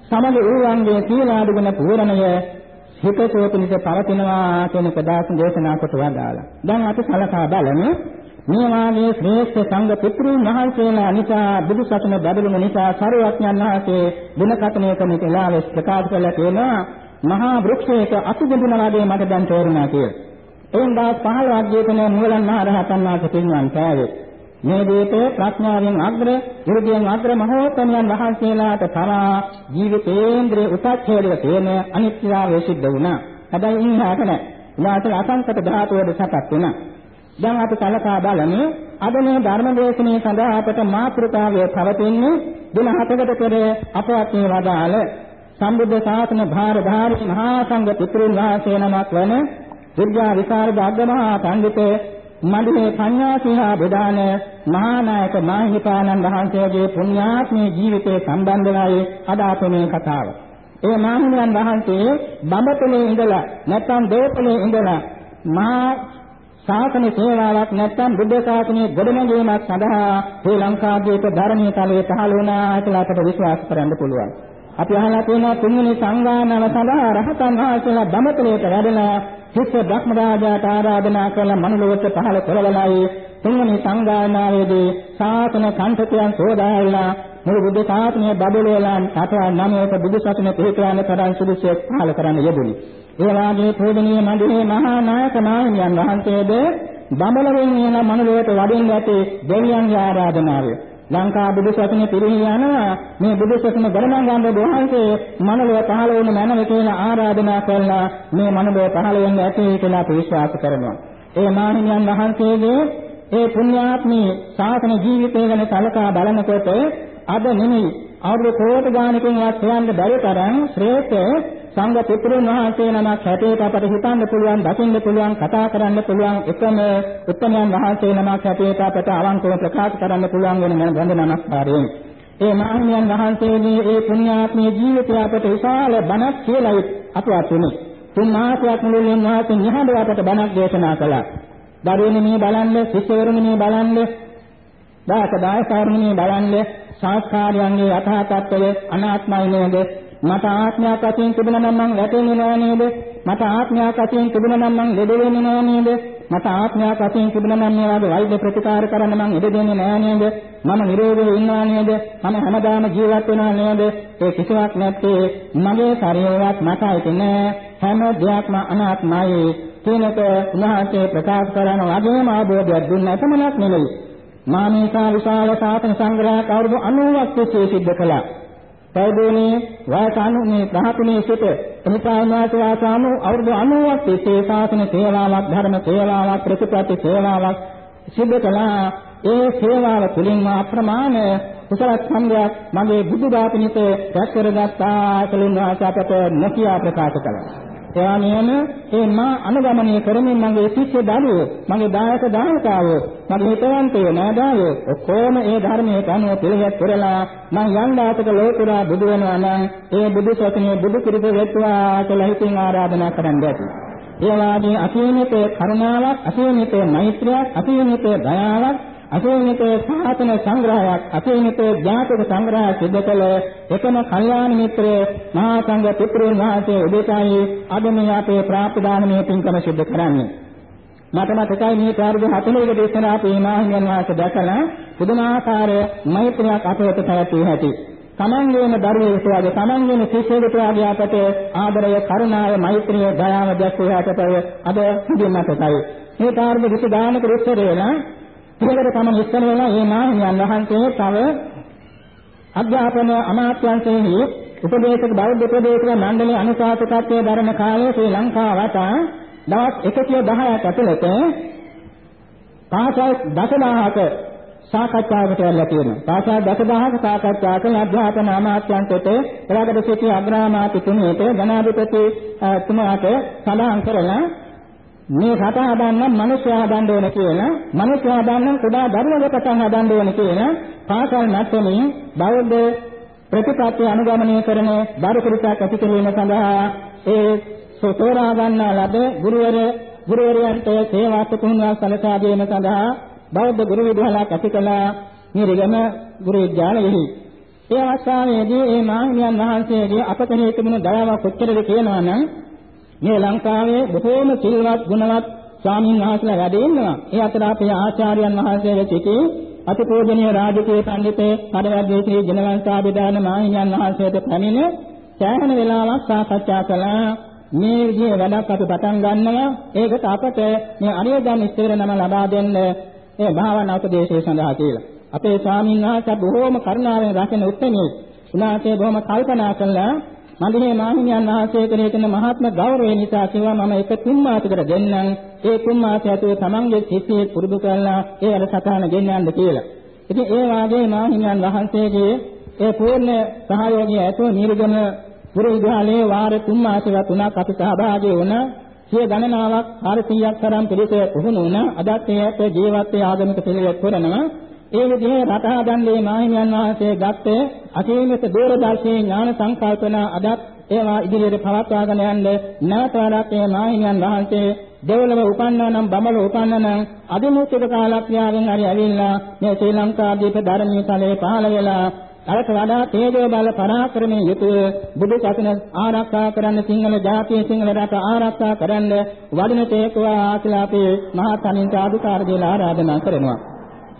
සමග ඌවන්ගේ සීලාදුගුණ පූර්ණය හිතසෝ පිණිස පවතිනවා කියන පදාස දේශනා කොට වදාලා. දැන් අපි සලකා බලමු මේ වාගේ ශ්‍රේෂ්ඨ සංඝ පුත්‍රයන් වහන්සේලා නිසා බුදු සසුන බැදළුම නිසා සරුවඥන් වහන්සේ දින කතනය කරන කලාවේ ප්‍රකාශ කළා කියනවා මහා වෘක්ෂයක අසුබඳුන වගේ මට දැන් තේරුණා කියලා. එයින් දවස් 15ක් ජීවිතන මුගලන් මහ රහතන් වහන්සේ පින්වන් පෑවේ. මේ දීපේ ප්‍රඥාවෙන් අග්‍ර, ඉර්ධියෙන් අග්‍ර මහෝත්තමයන් වහන්සේලාට තරා ජීවිතේන්ද්‍රේ උපච්ඡේදක තියෙන අනිත්‍යතාවය සිද්ධ වුණා. හැබැයි ඉන්නහට නෑ. උනාට අසංකත ධාතුවද සකස් වුණා. දැන් අපි කලකා බලමු අද මේ ධර්ම දේශනාව සඳහා අපට මාතෘකාවය පවතින්නේ දින හතකට පෙර අපවත් මේ වදාළ සම්බුද්ධ ශාසන භාරධාරී මහා සංඝ පිතෘන් වහන්සේ නමක් වන විද්‍යා විසරද අග්ගමහා පඬිතුක මඩේ පඤ්ඤාසීහා බෙදාන මහානායක මාහිමිපාණන් වහන්සේගේ පුණ්‍යාත්මී ජීවිතේ සම්බන්ධවයි අද අපේ කතාව. ඒ මාහිමියන් වහන්සේ බඹතලේ ඉඳලා නැත්නම් දේපලේ ඉඳලා මහා ශාසන සේවාවක් නැත්නම් බුද්ධ ශාසනයේ ගොඩනැගීමක් සඳහා ශ්‍රී ලංකාද්වීප ධර්මීය තලයේ පහළ වුණා කියලා අපට විශ්වාස කරන්න පුළුවන්. අපි අහලා තියෙනවා තුන්වෙනි සංගානව සඳහා රහතන් වහන්සේලා බඹතලයට වැඩලා සිත් බ්‍රහ්ම රාජාට ආරාධනා කළ මනුලොවට පහළ කරවලයි තුන්වෙනි සංගායනාවේදී ශාසන කණ්ඨකයන් සෝදායලා මුළු බුද්ධ ශාසනය බබලෝලන් අටවල් නමයක බුදු සසුන පිළිපෑන තරම් සුදුසුවක් පහළ කරන්න යෙදුනි. ඒ වාගේ පූජනීය මන්දිරේ මහා නායක නායකයන් වහන්සේද බඹලවෙන් යන මනුලොවට වඩින්න ඇති දෙවියන්ගේ ආරාධනාවය. ලංකා බුදු සසුනේ පිරිහි යනවා. මේ බුදු සසුන ගණන් ගන්න වහන්සේ මනලව පහළ වුණ මනව කියලා ආරාධනා කළා. මේ මනව පහළ වෙන්න ඇති කියලා අපි විශ්වාස කරනවා. ඒ මාහිමියන් වහන්සේගේ ඒ පුණ්‍යාත්මී ශාසන ජීවිතය ගැන සලකා බලනකොට අද නෙමෙයි අවුරුදු කෝටි ගානකින්වත් හොයන්න බැරි තරම් ශ්‍රේෂ්ඨ සංඝ පුත්‍රයන් වහන්සේ නමක් හැටියට අපට හිතන්න පුළුවන්, දකින්න පුළුවන්, කතා කරන්න පුළුවන් එකම උත්තමයන් වහන්සේ නමක් හැටියට අපට අවංකව ප්‍රකාශ කරන්න පුළුවන් වෙන බඳ නමස්කාරයෙන්. ඒ මහණියන් වහන්සේගේ ඒ පුණ්‍යාත්මී ජීවිතය අපට විශාල බණක් කියලායි අපවත් වුණේ. තුන් මාසයක් මුළුල්ලේ වාසය නිහඬව අපට බණක් දේශනා කළා. දරුවනේ මේ බලන්න, ශිෂ්‍යවරුනි මේ බලන්න, දායක දායකවරුනි මේ බලන්න, සංස්කාරයන්ගේ යථා තත්ත්වය අනාත්මයි නේද? මට ආත්මයක් වශයෙන් තිබුණා නම් මං වැටෙන්නේ නෑ නේද? මට ආත්මයක් වශයෙන් තිබුණා නම් මං ලෙඩ වෙන්නේ නෑ නේද? මට ආත්මයක් වශයෙන් තිබුණා නම් මේ වගේ වෛද්‍ය ප්‍රතිකාර කරන්න මං ඉඩ දෙන්නේ නෑ නේද? මම නිරෝගීව ඉන්නවා නේද? මම හැමදාම ජීවත් වෙනවා නේද? ඒ කිසිවක් නැත්තේ මගේ ශරීරයක් මට අයිති නෑ. හැම දෙයක්ම අනාත්මයි. කියනක උන්වහන්සේ ප්‍රකාශ කරන වගේම ආબોධයක් දුන්න එකමනක් නෙවෙයි. මා මේසා විශාල සාතන සංග්‍රහයක් අවුරුදු 90ක් තිස්සේ සිද්ධ කළා. සෞදෝනේ වාසානුනේ 13 සිට එනිසානාස වාසානු අවුරුදු 90ක් තිස්සේ ශාසන සේවාවක් ධර්ම සේවාවක් ප්‍රතිපත්ති සේවාවක් සිද්ධ කළා. ඒ සේවාව තුළින් අප්‍රමාණ කුසල සම්භයක් මගේ බුදු දාපනිත රැස් කරගත්තා කියලා අපට නොකිය ප්‍රකාශ කළා. එවානියම ඒ මා අනුගමනය කරමින් මගේ ශිෂ්‍ය දරුවෝ මගේ දායක දායකාවෝ මගේ හිතවන්තයෝ නෑදෑයෝ ඔක්කොම ඒ ධර්මයේ කනුව පිළිවෙත් කරලා මං යන්දාතක ලෝකුරා බුදු වෙනවා නම් ඒ බුදු සසුනේ බුදු කිරිත වෙත්වා කියලා හිතින් ආරාධනා කරන්න ඇති. ඒ වාගේ අසීමිත කරුණාවක් අසීමිත මෛත්‍රියක් අසීමිත දයාවක් අසීමිත සාතන සංග්‍රහයක් අසීමිත ඥාතික සංග්‍රහය සිදු කළ එකම කල්යාණ මිත්‍රය මහා සංඝ පුත්‍රයන් වහන්සේ උදේටයි අද මේ අපේ ප්‍රාප්තදානමය පින්කම සිදු කරන්නේ මට මතකයි මේ කාර්ය 40කට ඉස්සර අපේ මාහිමියන් වහන්සේ දැකලා පුදුමාකාර මෛත්‍රියක් අපට පැවැත්වී ඇති. තමන්ගේම දරුවෙකුට වගේ තමන්ගේම ශිෂ්‍යයෙකුට වගේ අපට ආදරය කරුණාව මෛත්‍රිය දයාව දැක්වුවාට අද හුදුම මතකයි. මේ කාර්ය 20 දානක ඉස්සර වෙලා ඒකට තමයි ඉස්සර වෙලා මේ නාහිමියන් වහන්සේ තව අධ්‍යාපන අමාත්‍යාංශයේ උපදේශක බෞද්ධ උපදේශක මණ්ඩලයේ අනුශාසකත්වයේ දරන කාලයේ ශ්‍රී ලංකාවට දවස් 110ක් ඇතුළත පාසල් දසදහක සාකච්ඡාවකට යලා තියෙනවා. පාසල් දසදහක සාකච්ඡා කරන අධ්‍යාපන අමාත්‍යාංශයට එරාගට සිටි අග්‍රාමාත්‍ය තුමේට ජනාධිපති තුමාට සඳහන් කරලා මේ රට හදන්න මිනිස්සු හදන්න ඕන කියලා මිනිස්සු හදන්න කුඩා දරුවෝ පටන් හදන්න ඕන කියලා පාසල් මට්ටමින් බෞද්ධ ප්‍රතිපත්ති අනුගමනය කරන දරු පිරිසක් ඇති කිරීම සඳහා ඒ සෝතෝරා ගන්නා ලද ගුරුවර ගුරුවරයන්ට සේවාත් පුහුණුවක් සලසා දීම සඳහා බෞද්ධ ගුරු විද්‍යාලයක් ඇති කළා නිරගම ගුරු විද්‍යාලයෙහි. ඒ අවස්ථාවේදී මේ මාහිමියන් වහන්සේගේ අපතේ තිබුණු දයාව කොච්චරද කියනවා නම් මේ ලංකාවේ බොහෝම සිල්වත් ගුණවත් ස්වාමීන් වහන්සේලා වැඩ ඉන්නවා. ඒ අතර අපේ ආචාර්යයන් වහන්සේලා සිටී අතිපූජනීය රාජකීය පඬිතේ කඩවැද්දේ ශ්‍රී ජනවංශාභිදාන මාහිමියන් වහන්සේට පැමිණ සෑහෙන වෙලාවක් සාකච්ඡා කළා. මේ විදිහේ වැඩක් අපි පටන් ගන්නවා. ඒකට අපට මේ අරියදන් ඉස්තර නම ලබා දෙන්න ඒ භාවනා උපදේශය සඳහා කියලා. අපේ ස්වාමීන් වහන්සේ බොහෝම කරුණාවෙන් රැකෙන උත්මේ උනාසේ බොහොම කල්පනා කළා මන්දිනේ මාහිමියන් වහන්සේ කෙරේ තියෙන මහත්ම ගෞරවය නිසා කිව්වා මම එක තුන් මාසයකට දෙන්නම් ඒ තුන් මාසය ඇතුළේ තමන්ගේ සිත්යේ පුරුදු කරලා ඒ වැඩ සටහන ගෙන්නන්න කියලා. ඉතින් ඒ වාගේ මාහිමියන් වහන්සේගේ ඒ පූර්ණ සහයෝගය ඇතුව නිර්ගම පුරු විද්‍යාලයේ වාර තුන් මාසයක් තුනක් අපි සහභාගී වුණා. සිය ගණනාවක් 400ක් තරම් පිළිස පුහුණු වුණා. අදත් ඒත් ජීවත් වේ ආගමික පිළිවෙත් කරනවා. ඒ විදිහේ රටා දන්නේ මාහිමියන් වහන්සේ ගත්තේ අසීමිත දූරදර්ශී ඥාන සංකල්පන අදත් ඒවා ඉදිරියට පවත්වාගෙන යන්න නැවතවරක් මේ මාහිමියන් වහන්සේ දෙවලම උපන්නා නම් බඹල උපන්නා නම් අදිමුත්‍තික කාලක්‍රියාවෙන් හරි ඇවිල්ලා මේ ශ්‍රී ලංකාදීප ධර්මයේ තලයේ පහළ වෙලා අරට වඩා තේජෝ බල පරාක්‍රමයෙන් යුතුව බුදු සසුන ආරක්ෂා කරන්න සිංහල ජාතිය සිංහල රට ආරක්ෂා කරන්න වඩින තේකවා ආසලා අපේ මහා තනින් සාදුකාර දීලා ආරාධනා කරනවා.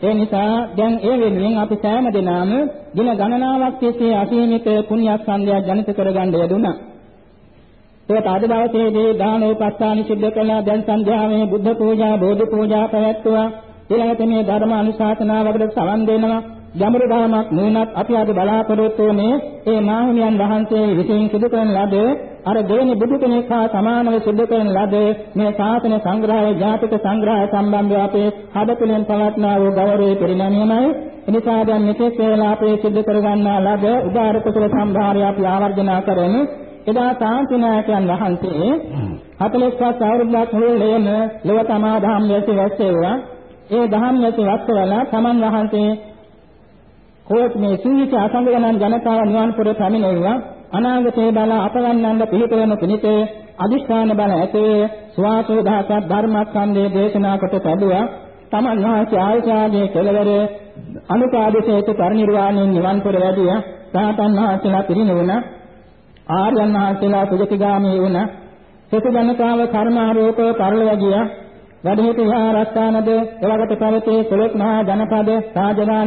ඒ නිසා දැන් ඒ වෙනුවෙන් අපි සෑම දිනම දින ගණනාවක් තිස්සේ අසීමිත පුණ්‍යස්කන්ධයක් ජනිත කරගන්න යෙදුණා. ඒත් අද දවසේදී දානෝපස්ථාන සිද්ධ කළා දැන් සන්ධ්‍යාවේ බුද්ධ පූජා බෝධි පූජා පැවැත්වුවා. ඊළඟට මේ ධර්ම අනුශාසනාවකට සවන් දෙනවා. ගැඹුරු ධර්මයක් නුනත් අපි අද බලාපොරොත්තු වෙන්නේ ඒ නාහිමියන් වහන්සේ විසින් සිදු කරන ලද අර දෙවෙනි බුදු කෙනෙක් හා සමානව සිදු කරන ලද මේ ශාසන සංග්‍රහය ජාතික සංග්‍රහය සම්බන්ධව අපේ හදපිලෙන් පවත්නා වූ ගෞරවය පරිණාමයමයි එනිසා දැන් මෙතෙක් වේලා අපේ සිදු කරගන්නා ලද උදාර කුසල සම්භාරය අපි ආවර්ජනා කරමු. එදා සාන්තිනායකයන් වහන්සේ 45 අවුරුද්දක් මුළුල්ලේම ලොව තමා දහම් වැසි වැස්සේවා. ඒ දහම් වැසි වැස්සවල තමන් වහන්සේ කොහොත් මේ සීවිත අසංග ගණන් ජනතාව නිවන් පුර පැමිණෙව්වා. අනාගතයේ බල අපවන්නන්ද පිළිපෙරන පිණිතේ අදිෂ්ඨාන බල ඇතේ. ස්වාසෝ දහසක් ධර්මස්කන්ධයේ දේශනා කොට ලැබුවා තමන් වහන්සේ ආයතනයේ කෙළවර අනුපාදිතේත පරිනිර්වාණයෙන් නිවන් පුර වැඩියා සාතන් වහන්සේලා පිරිනුවණ ආර්යයන් වහන්සේලා සුගතිගාමී වුණ සෙතු ජනතාව කර්මාරෝප පරලව ගියා. වැඩහිටි විහාරස්ථානද එවකට පැවතී සොළොස් මහා ජනපද සාජනාන